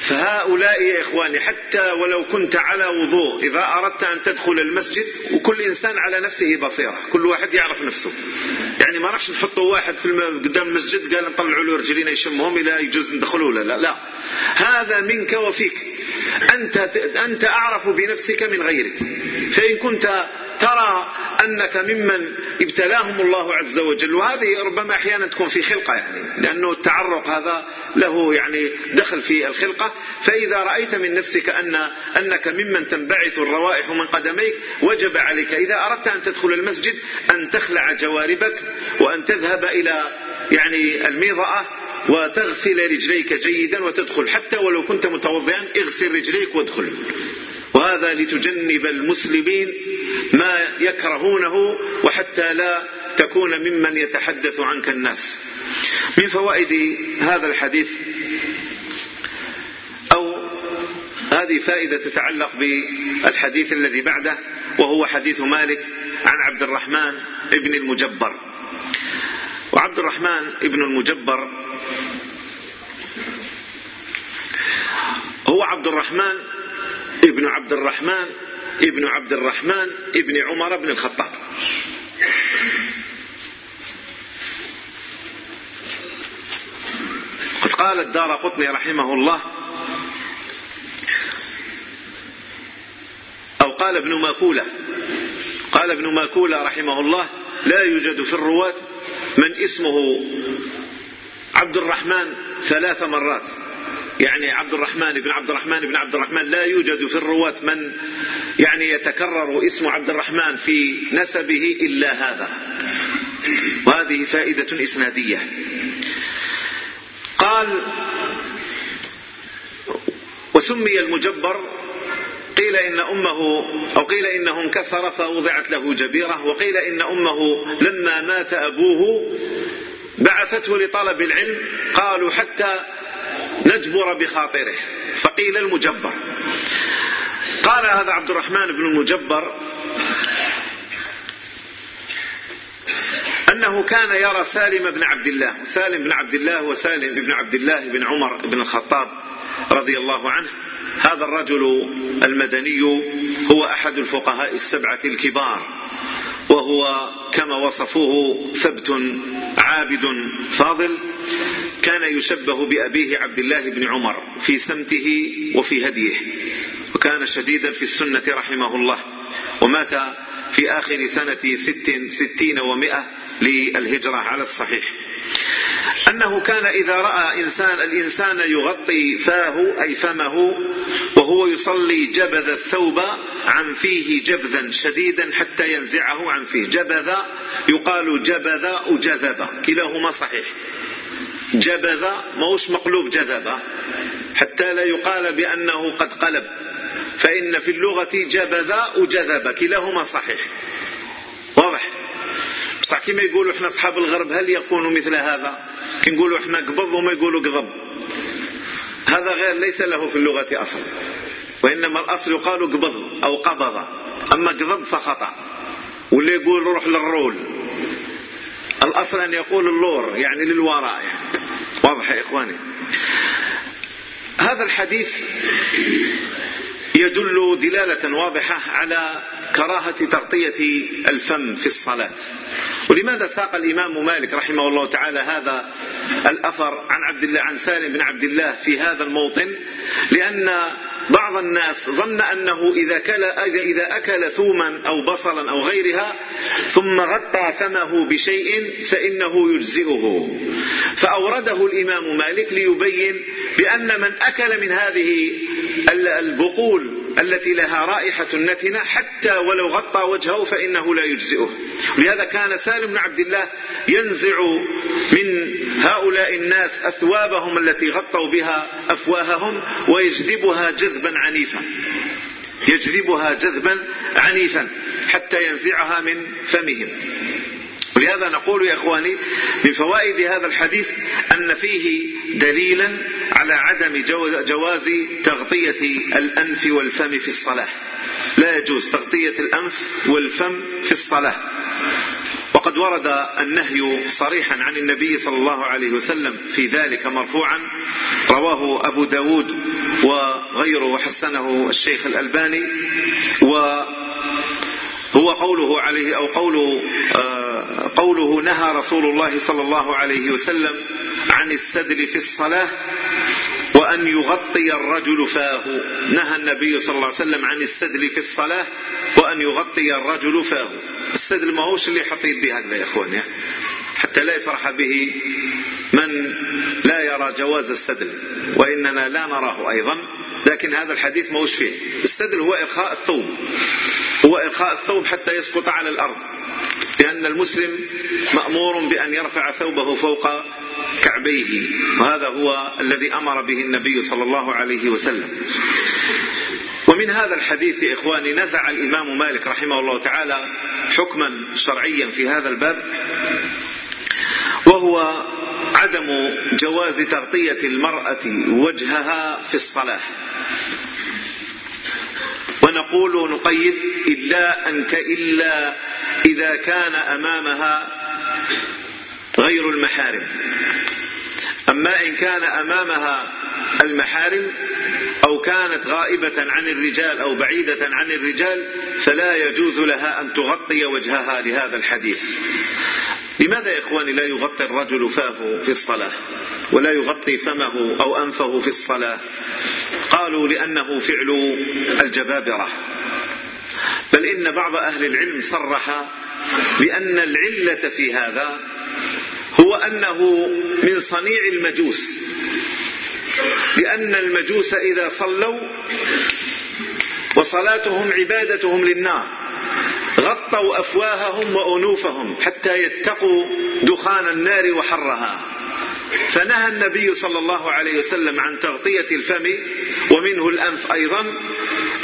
فهؤلاء يا إخواني حتى ولو كنت على وضوء إذا أردت أن تدخل المسجد وكل إنسان على نفسه بصيرة كل واحد يعرف نفسه. يعني ما راحش نحطوا واحد في قدام المسجد قال نطلعوا له رجلين يشمهم إلى يجوز ندخلوا لا لا لا. هذا منك وفيك. أنت, أنت أعرف بنفسك من غيرك. فإن كنت ترى أنك ممن ابتلاهم الله عز وجل وهذه ربما أحيانا تكون في خلقة يعني لأنه التعرق هذا له يعني دخل في الخلقة. فإذا رأيت من نفسك أن أنك ممن تنبعث الروائح من قدميك وجب عليك إذا أردت أن تدخل المسجد أن تخلع جواربك وأن تذهب إلى يعني الميضأة وتغسل رجليك جيدا وتدخل. حتى ولو كنت متوضئا اغسل رجليك وادخل. وهذا لتجنب المسلمين ما يكرهونه وحتى لا تكون ممن يتحدث عنك الناس. من فوائد هذا الحديث أو هذه فائدة تتعلق بالحديث الذي بعده وهو حديث مالك عن عبد الرحمن ابن المجبر. وعبد الرحمن ابن المجبر هو عبد الرحمن ابن عبد الرحمن ابن عبد الرحمن ابن عمر بن الخطاب. قد قال الدار قطني رحمه الله أو قال ابن ماكولة قال ابن ماكولة رحمه الله لا يوجد في الرواة من اسمه عبد الرحمن ثلاث مرات. يعني عبد الرحمن بن عبد الرحمن بن عبد الرحمن لا يوجد في الرواة من يعني يتكرر اسم عبد الرحمن في نسبه إلا هذا. وهذه فائدة إسنادية. قال وسمي المجبر قيل إن أمه أو قيل إنه انكسر فوضعت له جبيرة وقيل إن أمه لما مات أبوه بعثته لطلب العلم قالوا حتى نجبر بخاطره. فقيل المجبر. قال هذا عبد الرحمن بن المجبر أنه كان يرى سالم بن عبد الله سالم بن عبد الله وسالم بن عبد الله بن عمر بن الخطاب رضي الله عنه. هذا الرجل المدني هو أحد الفقهاء السبعة الكبار وهو كما وصفوه ثبت عابد فاضل. كان يشبه بأبيه عبد الله بن عمر في سمته وفي هديه وكان شديدا في السنة رحمه الله ومات في آخر سنة ست ستين ومائة للهجرة على الصحيح. أنه كان إذا رأى إنسان الإنسان يغطي فاه أي فمه وهو يصلي جبذ الثوب عن فيه جبذا شديدا حتى ينزعه عن فيه. جبذ يقال جبذ وجذب كلاهما صحيح. جبذ موش مقلوب جذب حتى لا يقال بأنه قد قلب. فإن في اللغة جبذ وجذب كلاهما صحيح. واضح؟ بصح كما يقولوا إحنا أصحاب الغرب هل يكون مثل هذا؟ كي نقولوا إحنا قبض وما يقولوا قضب. هذا غير ليس له في اللغة أصل وإنما الأصل يقال قبض أو قبض. أما قضب فخطأ. واللي يقول روح للرول. الأصل أن يقول اللور يعني للوراء يعني. واضح يا إخواني. هذا الحديث يدل دلالة واضحة على كراهة تغطية الفم في الصلاة. ولماذا ساق الإمام مالك رحمه الله تعالى هذا الأثر عن عبد الله عن سالم بن عبد الله في هذا الموطن؟ لأن بعض الناس ظن أنه إذا, كل إذا أكل ثوما أو بصلا أو غيرها ثم غطى فمه بشيء فإنه يجزئه. فأورده الإمام مالك ليبين بأن من أكل من هذه البقول التي لها رائحة نتنة حتى ولو غطى وجهه فإنه لا يجزئه. لهذا كان سالم بن عبد الله ينزع من هؤلاء الناس أثوابهم التي غطوا بها أفواههم ويجذبها جذبا عنيفا. يجذبها جذبا عنيفا حتى ينزعها من فمهم. ولهذا نقول يا إخواني من فوائد هذا الحديث أن فيه دليلا على عدم جواز تغطية الأنف والفم في الصلاة. لا يجوز تغطية الأنف والفم في الصلاة. وقد ورد النهي صريحا عن النبي صلى الله عليه وسلم في ذلك مرفوعا رواه أبو داود وغيره وحسنه الشيخ الألباني و هو قوله عليه أو قوله, آه قوله نهى رسول الله صلى الله عليه وسلم عن السدل في الصلاة وأن يغطي الرجل فاه. نهى النبي صلى الله عليه وسلم عن السدل في الصلاة وأن يغطي الرجل فاه. السدل ما هوش اللي حطيت به هكذا يا إخواني حتى لا يفرح به من لا يرى جواز السدل وإننا لا نراه أيضا. لكن هذا الحديث ما فيه. السدل هو إرخاء الثوب هو إرخاء الثوب حتى يسقط على الأرض. لأن المسلم مأمور بأن يرفع ثوبه فوق كعبيه وهذا هو الذي أمر به النبي صلى الله عليه وسلم. ومن هذا الحديث إخواني نزع الإمام مالك رحمه الله تعالى حكما شرعيا في هذا الباب وهو عدم جواز تغطية المرأة وجهها في الصلاة. ونقول نقيد إلا أنك إلا إذا كان أمامها غير المحارم. أما إن كان أمامها المحارم أو كانت غائبة عن الرجال أو بعيدة عن الرجال فلا يجوز لها أن تغطي وجهها لهذا الحديث. لماذا يا إخواني لا يغطي الرجل فاه في الصلاة؟ ولا يغطي فمه أو أنفه في الصلاة. قالوا لأنه فعل الجبابرة. بل إن بعض أهل العلم صرح بأن العلة في هذا هو أنه من صنيع المجوس. لأن المجوس إذا صلوا وصلاتهم عبادتهم للنار غطوا أفواههم وأنوفهم حتى يتقوا دخان النار وحرها. فنهى النبي صلى الله عليه وسلم عن تغطية الفم ومنه الأنف أيضا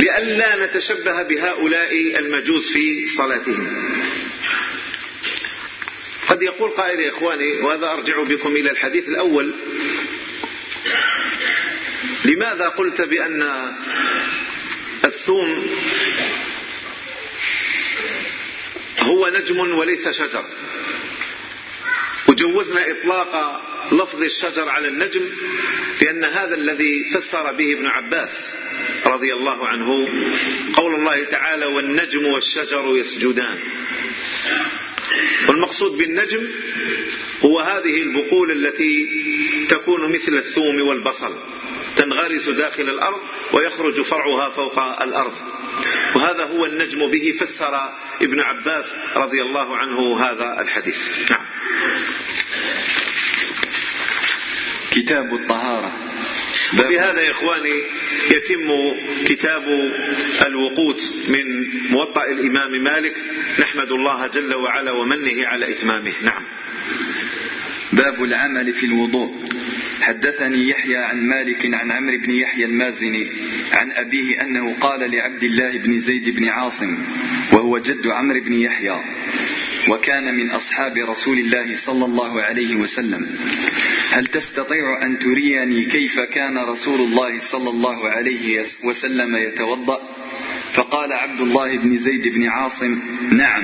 لئلا نتشبه بهؤلاء المجوس في صلاتهم. قد يقول قائل يا إخواني وهذا أرجع بكم إلى الحديث الأول لماذا قلت بأن الثوم هو نجم وليس شجر؟ وجوزنا إطلاق لفظ الشجر على النجم لأن هذا الذي فسر به ابن عباس رضي الله عنه قول الله تعالى والنجم والشجر يسجدان. والمقصود بالنجم هو هذه البقول التي تكون مثل الثوم والبصل تنغرس داخل الأرض ويخرج فرعها فوق الأرض. وهذا هو النجم به فسر ابن عباس رضي الله عنه هذا الحديث. نعم. كتاب الطهارة. بهذا يا إخواني يتم كتاب الوقوت من موطأ الإمام مالك. نحمد الله جل وعلا ومنه على إتمامه. نعم. باب العمل في الوضوء. حدثني يحيى عن مالك عن عمرو بن يحيى المازني عن أبيه أنه قال لعبد الله بن زيد بن عاصم وهو جد عمرو بن يحيى وكان من أصحاب رسول الله صلى الله عليه وسلم. هل تستطيع أن تريني كيف كان رسول الله صلى الله عليه وسلم يتوضأ؟ فقال عبد الله بن زيد بن عاصم نعم.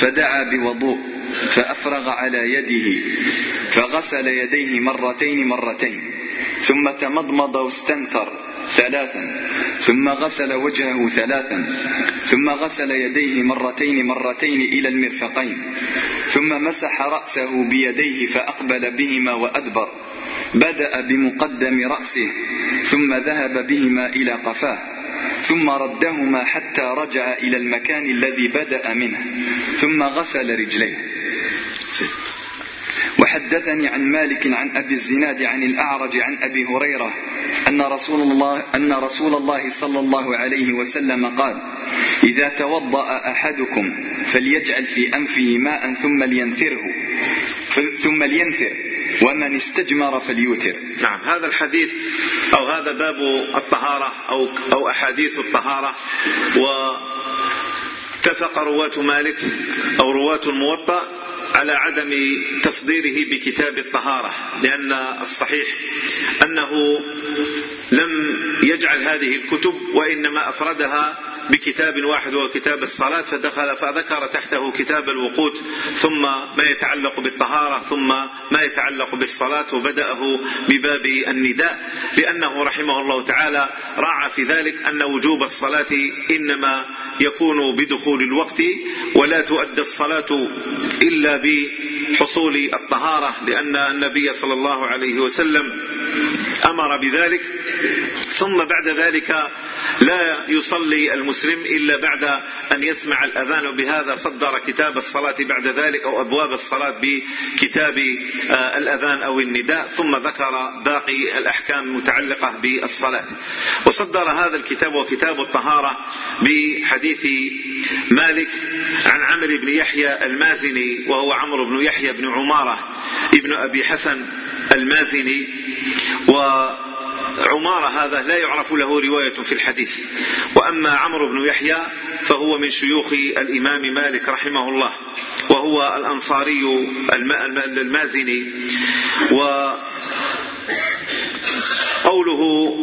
فدعا بوضوء فأفرغ على يده فغسل يديه مرتين مرتين ثم تمضمض واستنثر ثلاثا ثم غسل وجهه ثلاثا ثم غسل يديه مرتين مرتين إلى المرفقين ثم مسح رأسه بيديه فأقبل بهما وأدبر بدأ بمقدم رأسه ثم ذهب بهما إلى قفاه ثم ردهما حتى رجع إلى المكان الذي بدأ منه ثم غسل رجليه. وحدثني عن مالك عن أبي الزناد عن الأعرج عن أبي هريرة أن رسول الله أن رسول الله صلى الله عليه وسلم قال: إذا توضأ أحدكم فليجعل في أنفه ماء ثم لينثره. ثم لينثر. ومن استجمر فليوتر. نعم هذا الحديث أو هذا باب الطهارة أو أو أحاديث الطهارة. واتفق رواة مالك أو رواة الموطأ على عدم تصديره بكتاب الطهارة لأن الصحيح أنه لم يجعل هذه الكتب وإنما أفردها بكتاب واحد وهو كتاب الصلاة فدخل فذكر تحته كتاب الوقود ثم ما يتعلق بالطهارة ثم ما يتعلق بالصلاة وبدأه بباب النداء لأنه رحمه الله تعالى راعى في ذلك أن وجوب الصلاة إنما يكون بدخول الوقت ولا تؤدى الصلاة إلا بحصول الطهارة لأن النبي صلى الله عليه وسلم أمر بذلك ثم بعد ذلك لا يصلي المسلم إلا بعد أن يسمع الأذان وبهذا صدر كتاب الصلاة بعد ذلك أو أبواب الصلاة بكتاب آه، الأذان أو النداء ثم ذكر باقي الأحكام المتعلقة بالصلاة. وصدر هذا الكتاب وكتاب الطهارة بحديث مالك عن عمرو بن يحيى المازني وهو عمرو بن يحيى بن عمارة ابن أبي حسن المازني و عمارة هذا لا يعرف له رواية في الحديث. وأما عمرو بن يحيى فهو من شيوخ الإمام مالك رحمه الله وهو الأنصاري المازني. و قوله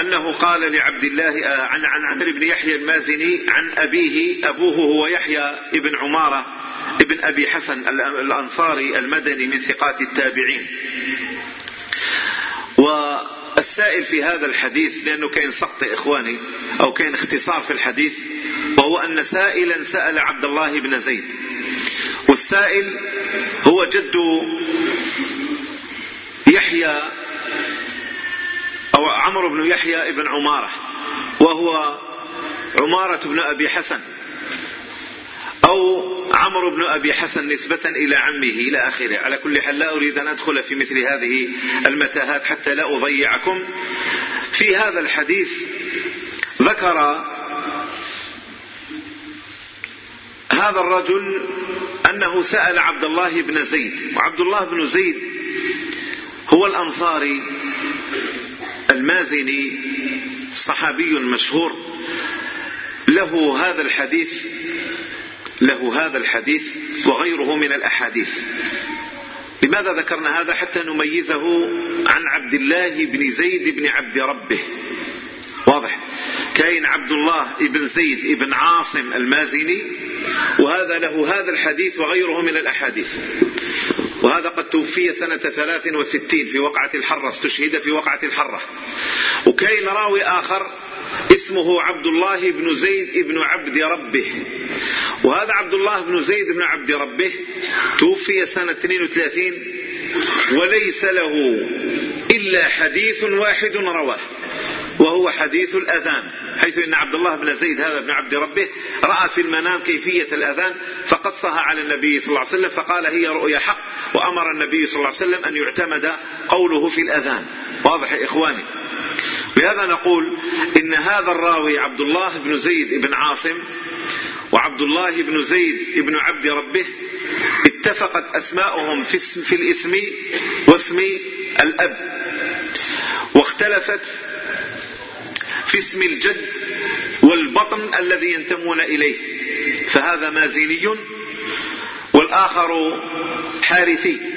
أنه قال لعبد الله عن عن عمرو بن يحيى المازني عن أبيه أبوه هو يحيى ابن عمارة ابن أبي حسن الأنصاري المدني من ثقات التابعين. والسائل في هذا الحديث لأنه كان سقط إخواني أو كان اختصار في الحديث وهو أن سائلا سأل عبد الله بن زيد. والسائل هو جد يحيى أو عمرو بن يحيى بن عمارة وهو عمارة بن أبي حسن. أو عمرو بن أبي حسن نسبة إلى عمه إلى آخره. على كل حال لا أريد أن أدخل في مثل هذه المتاهات حتى لا أضيعكم. في هذا الحديث ذكر هذا الرجل أنه سأل عبد الله بن زيد وعبد الله بن زيد هو الأنصاري المازني صحابي مشهور. له هذا الحديث له هذا الحديث وغيره من الأحاديث. لماذا ذكرنا هذا حتى نميزه عن عبد الله بن زيد بن عبد ربه؟ واضح. كاين عبد الله بن زيد بن عاصم المازني وهذا له هذا الحديث وغيره من الأحاديث. وهذا قد توفي سنة 63 في وقعة الحرة استشهد في وقعة الحرة. وكاين راوي آخر اسمه عبد الله بن زيد بن عبد ربه. وهذا عبد الله بن زيد بن عبد ربه توفي سنة 32 وليس له إلا حديث واحد رواه وهو حديث الأذان حيث إن عبد الله بن زيد هذا بن عبد ربه رأى في المنام كيفية الأذان فقصها على النبي صلى الله عليه وسلم فقال هي رؤيا حق وأمر النبي صلى الله عليه وسلم أن يعتمد قوله في الأذان. واضح يا إخواني؟ لهذا نقول إن هذا الراوي عبد الله بن زيد بن عاصم وعبد الله بن زيد بن عبد ربه اتفقت أسماؤهم في, في الاسم واسم الأب واختلفت في اسم الجد والبطن الذي ينتمون إليه فهذا مازيني والآخر حارثي.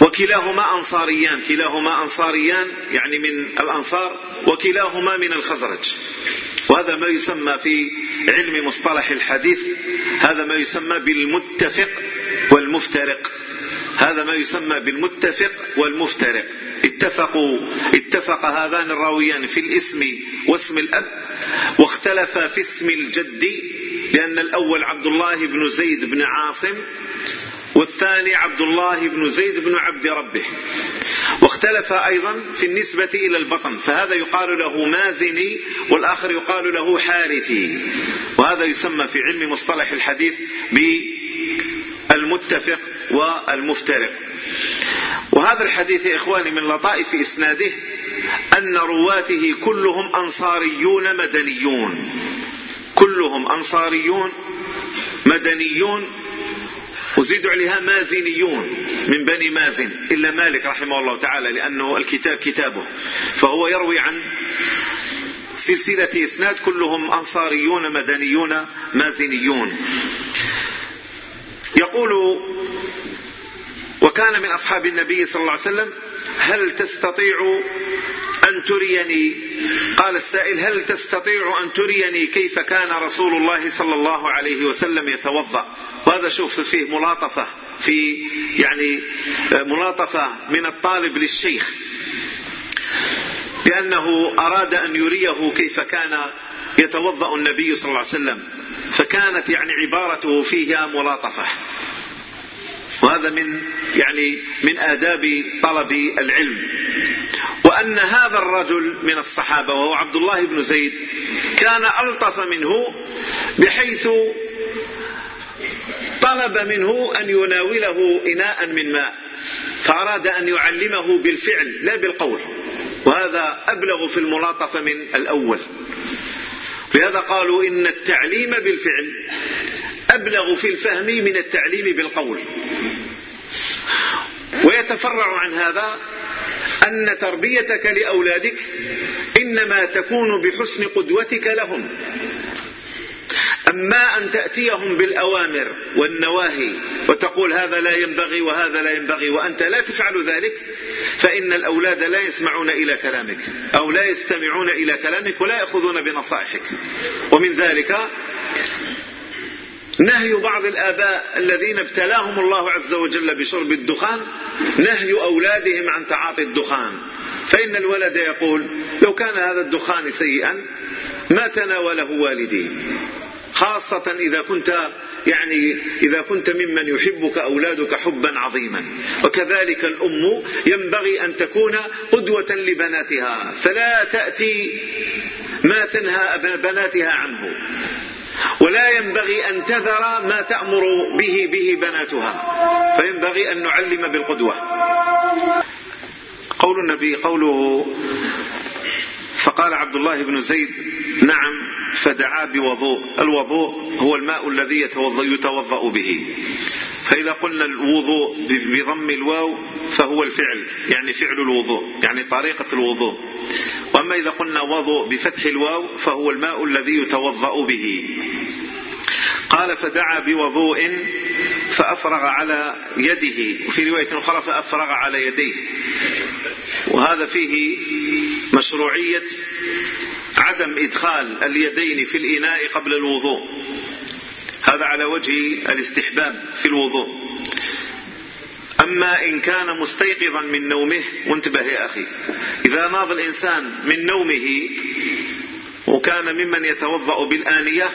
وكلاهما أنصاريان. كلاهما أنصاريان يعني من الأنصار وكلاهما من الخزرج. وهذا ما يسمى في علم مصطلح الحديث هذا ما يسمى بالمتفق والمفترق. هذا ما يسمى بالمتفق والمفترق. اتفقوا اتفق هذان الراويان في الاسم واسم الأب واختلفا في اسم الجد لأن الأول عبد الله بن زيد بن عاصم والثاني عبد الله بن زيد بن عبد ربه. واختلف أيضا في النسبة إلى البطن فهذا يقال له مازني والآخر يقال له حارثي. وهذا يسمى في علم مصطلح الحديث بالمتفق والمفترق. وهذا الحديث يا إخواني من لطائف إسناده أن رواته كلهم أنصاريون مدنيون. كلهم أنصاريون مدنيون وزيدوا عليها مازنيون من بني مازن إلا مالك رحمه الله تعالى لأنه الكتاب كتابه. فهو يروي عن سلسلة إسناد كلهم أنصاريون مدنيون مازنيون يقول وكان من أصحاب النبي صلى الله عليه وسلم هل تستطيع أن تريني؟ قال السائل هل تستطيع أن تريني كيف كان رسول الله صلى الله عليه وسلم يتوضأ؟ وهذا شوف فيه ملاطفة في يعني ملاطفة من الطالب للشيخ. لأنه أراد أن يريه كيف كان يتوضأ النبي صلى الله عليه وسلم. فكانت يعني عبارته فيها ملاطفة. وهذا من يعني من آداب طلب العلم. وأن هذا الرجل من الصحابة وهو عبد الله بن زيد كان ألطف منه بحيث طلب منه أن يناوله إناء من ماء فأراد أن يعلمه بالفعل لا بالقول. وهذا أبلغ في الملاطفة من الأول. لهذا قالوا إن التعليم بالفعل أبلغ في الفهم من التعليم بالقول. ويتفرع عن هذا أن تربيتك لأولادك إنما تكون بحسن قدوتك لهم. أما أن تأتيهم بالأوامر والنواهي وتقول هذا لا ينبغي وهذا لا ينبغي وأنت لا تفعل ذلك فإن الأولاد لا يسمعون إلى كلامك أو لا يستمعون إلى كلامك ولا يأخذون بنصائحك. ومن ذلك نهي بعض الآباء الذين ابتلاهم الله عز وجل بشرب الدخان نهي أولادهم عن تعاطي الدخان. فإن الولد يقول لو كان هذا الدخان سيئا ما تناوله والدي؟ خاصة إذا كنت يعني إذا كنت ممن يحبك أولادك حبا عظيما. وكذلك الأم ينبغي أن تكون قدوة لبناتها فلا تأتي ما تنهى بناتها عنه. ولا ينبغي أن تذر ما تأمر به به بناتها فينبغي أن نعلم بالقدوة. قول النبي قوله فقال عبد الله بن زيد نعم فدعا بوضوء. الوضوء هو الماء الذي يتوضأ, به. فإذا قلنا الوضوء بضم الواو فهو الفعل يعني فعل الوضوء يعني طريقة الوضوء. وأما إذا قلنا وضوء بفتح الواو فهو الماء الذي يتوضأ به. قال فدعا بوضوء فأفرغ على يده. وفي رواية أخرى فأفرغ على يديه. وهذا فيه مشروعية عدم إدخال اليدين في الإناء قبل الوضوء. هذا على وجه الاستحباب في الوضوء. أما إن كان مستيقظا من نومه وانتبه يا أخي. إذا ناض الإنسان من نومه وكان ممن يتوضأ بالآنية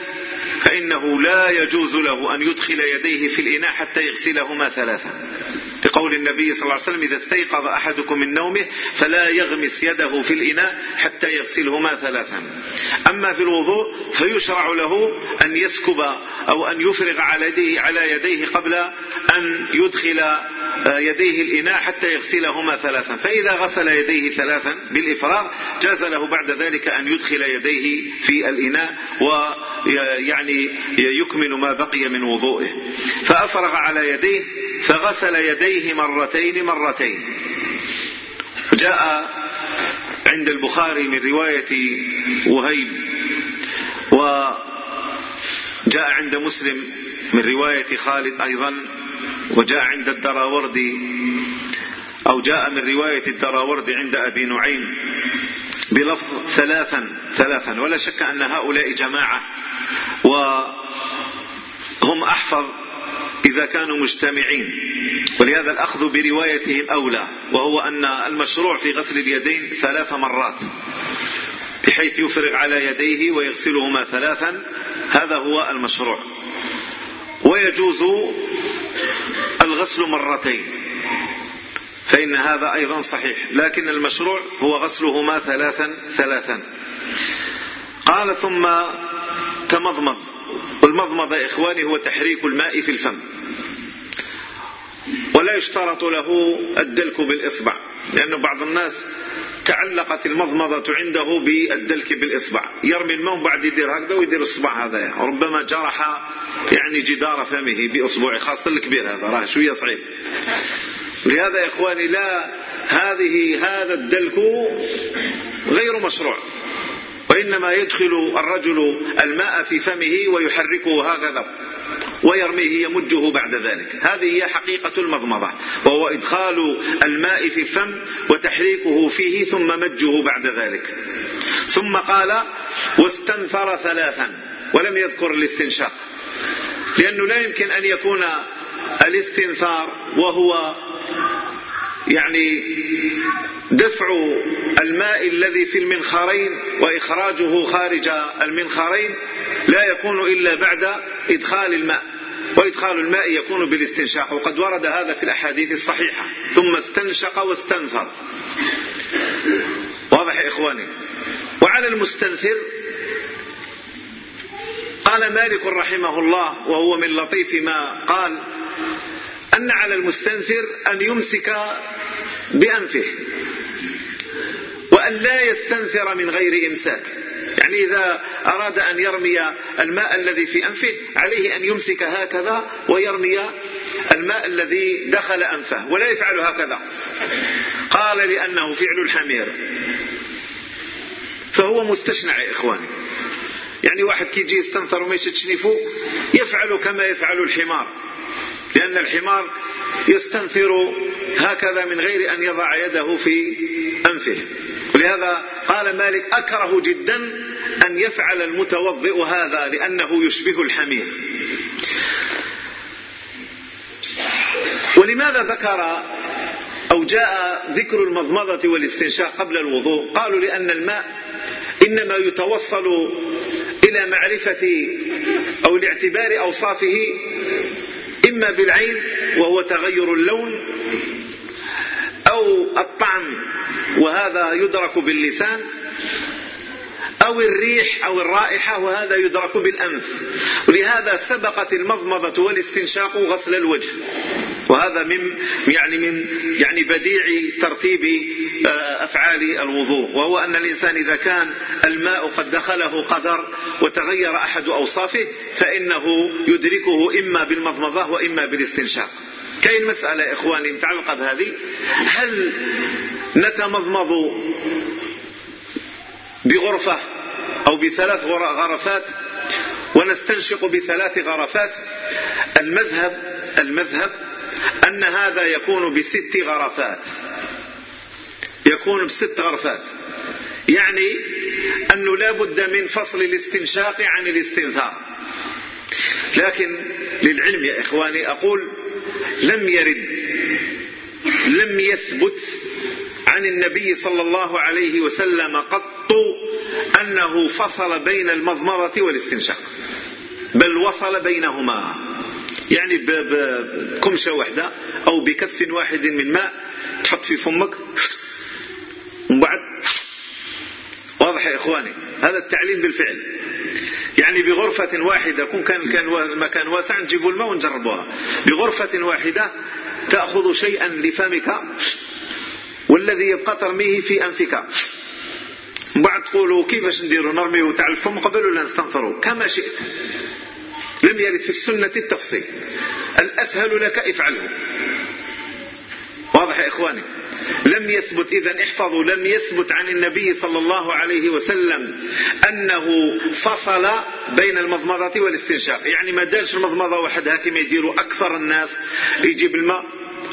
فإنه لا يجوز له أن يدخل يديه في الإناء حتى يغسلهما ثلاثا. لقول النبي صلى الله عليه وسلم إذا استيقظ أحدكم من نومه فلا يغمس يده في الإناء حتى يغسلهما ثلاثا. أما في الوضوء فيشرع له أن يسكب أو أن يفرغ على يديه, على يديه قبل أن يدخل يديه الإناء حتى يغسلهما ثلاثا. فإذا غسل يديه ثلاثا بالإفراغ جاز له بعد ذلك أن يدخل يديه في الإناء ويعني يكمل ما بقي من وضوئه. فأفرغ على يديه فغسل يديه مرتين مرتين. جاء عند البخاري من رواية وهيب وجاء عند مسلم من رواية خالد أيضا وجاء عند الدراوردي أو جاء من رواية الدراوردي عند أبي نعيم. بلفظ ثلاثا ثلاثا. ولا شك أن هؤلاء جماعة وهم أحفظ إذا كانوا مجتمعين. ولهذا الأخذ بروايتهم أولى وهو أن المشروع في غسل اليدين ثلاث مرات بحيث يفرغ على يديه ويغسلهما ثلاثا. هذا هو المشروع. ويجوز الغسل مرتين. فإن هذا أيضا صحيح لكن المشروع هو غسلهما ثلاثا ثلاثا. قال ثم تمضمض. والمضمضة إخواني هو تحريك الماء في الفم. ولا يشترط له الدلك بالإصبع لأن بعض الناس تعلقت المضمضة عنده بالدلك بالإصبع. يرمي الماء بعد يدير هكذا ويدير الإصبع هذا. ربما جرح يعني جدار فمه بأصبعه خاصة الكبير هذا راه شوية صعيب. لهذا يا إخواني لا هذه هذا الدلك غير مشروع. وإنما يدخل الرجل الماء في فمه ويحركه هكذا ويرميه يمجه بعد ذلك. هذه هي حقيقة المضمضة وهو إدخال الماء في الفم وتحريكه فيه ثم مجه بعد ذلك. ثم قال واستنثر ثلاثا ولم يذكر الاستنشاق لأنه لا يمكن أن يكون الاستنثار وهو يعني دفع الماء الذي في المنخارين وإخراجه خارج المنخارين لا يكون إلا بعد إدخال الماء وإدخال الماء يكون بالاستنشاق وقد ورد هذا في الأحاديث الصحيحة. ثم استنشق واستنثر واضح يا إخواني؟ وعلى المستنثر قال مالك رحمه الله وهو من لطيف ما قال أن على المستنثر أن يمسك بأنفه. وأن لا يستنثر من غير إمساك. يعني إذا أراد أن يرمي الماء الذي في أنفه عليه أن يمسك هكذا ويرمي الماء الذي دخل أنفه ولا يفعل هكذا. قال لأنه فعل الحمير. فهو مستشنع يا إخواني. يعني واحد كيجي يستنثر وما يشتشنفه يفعل كما يفعل الحمار. لأن الحمار يستنثر هكذا من غير أن يضع يده في أنفه. ولهذا قال مالك أكره جدا أن يفعل المتوضئ هذا لأنه يشبه الحمير. ولماذا ذكر أو جاء ذكر المضمضة والاستنشاق قبل الوضوء؟ قالوا لأن الماء إنما يتوصل إلى معرفة أو لاعتبار أوصافه إما بالعين وهو تغير اللون أو الطعم وهذا يدرك باللسان. أو الريح أو الرائحة وهذا يدرك بالأنف. ولهذا سبقت المضمضة والاستنشاق غسل الوجه. وهذا من يعني من يعني بديع ترتيب آه، أفعال الوضوء. وهو أن الإنسان إذا كان الماء قد دخله قدر وتغير أحد أوصافه فإنه يدركه إما بالمضمضة وإما بالاستنشاق. كاين مسألة إخواني متعلقة بهذه؟ هل نتمضمض بغرفة أو بثلاث غرفات ونستنشق بثلاث غرفات. المذهب المذهب أن هذا يكون بست غرفات. يكون بست غرفات. يعني أنه لا بد من فصل الاستنشاق عن الاستنثار. لكن للعلم يا إخواني أقول لم يرد لم يثبت عن النبي صلى الله عليه وسلم قط أنه فصل بين المضمضة والاستنشاق. بل وصل بينهما. يعني بكمشة واحدة أو بكف واحد من ماء. تحط في فمك. ومن بعد. واضح يا إخواني؟ هذا التعليم بالفعل. يعني بغرفة واحدة كون كان كان المكان واسع نجيبوا الماء ونجربوها. بغرفة واحدة تأخذ شيئا لفمك والذي يبقى ترميه في أنفك. بعد تقولوا كيفاش نديروا نرميه تاع الفم قبل ولا نستنثروا كما شئت. لم يرد في السنة التفصيل. الأسهل لك افعله. واضح يا إخواني؟ لم يثبت إذا احفظوا لم يثبت عن النبي صلى الله عليه وسلم أنه فصل بين المضمضة والاستنشاق. يعني ما دارش المضمضة وحدها كما يديروا أكثر الناس يجيب الماء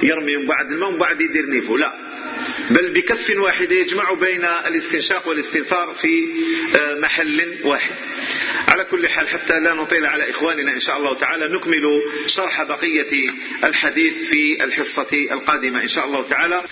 يرمي من بعد الماء ومن بعد يدير نيفه لا. بل بكف واحدة يجمع بين الاستنشاق والاستنثار في آه، محل واحد. على كل حال حتى لا نطيل على إخواننا إن شاء الله تعالى نكمل شرح بقية الحديث في الحصة القادمة إن شاء الله تعالى.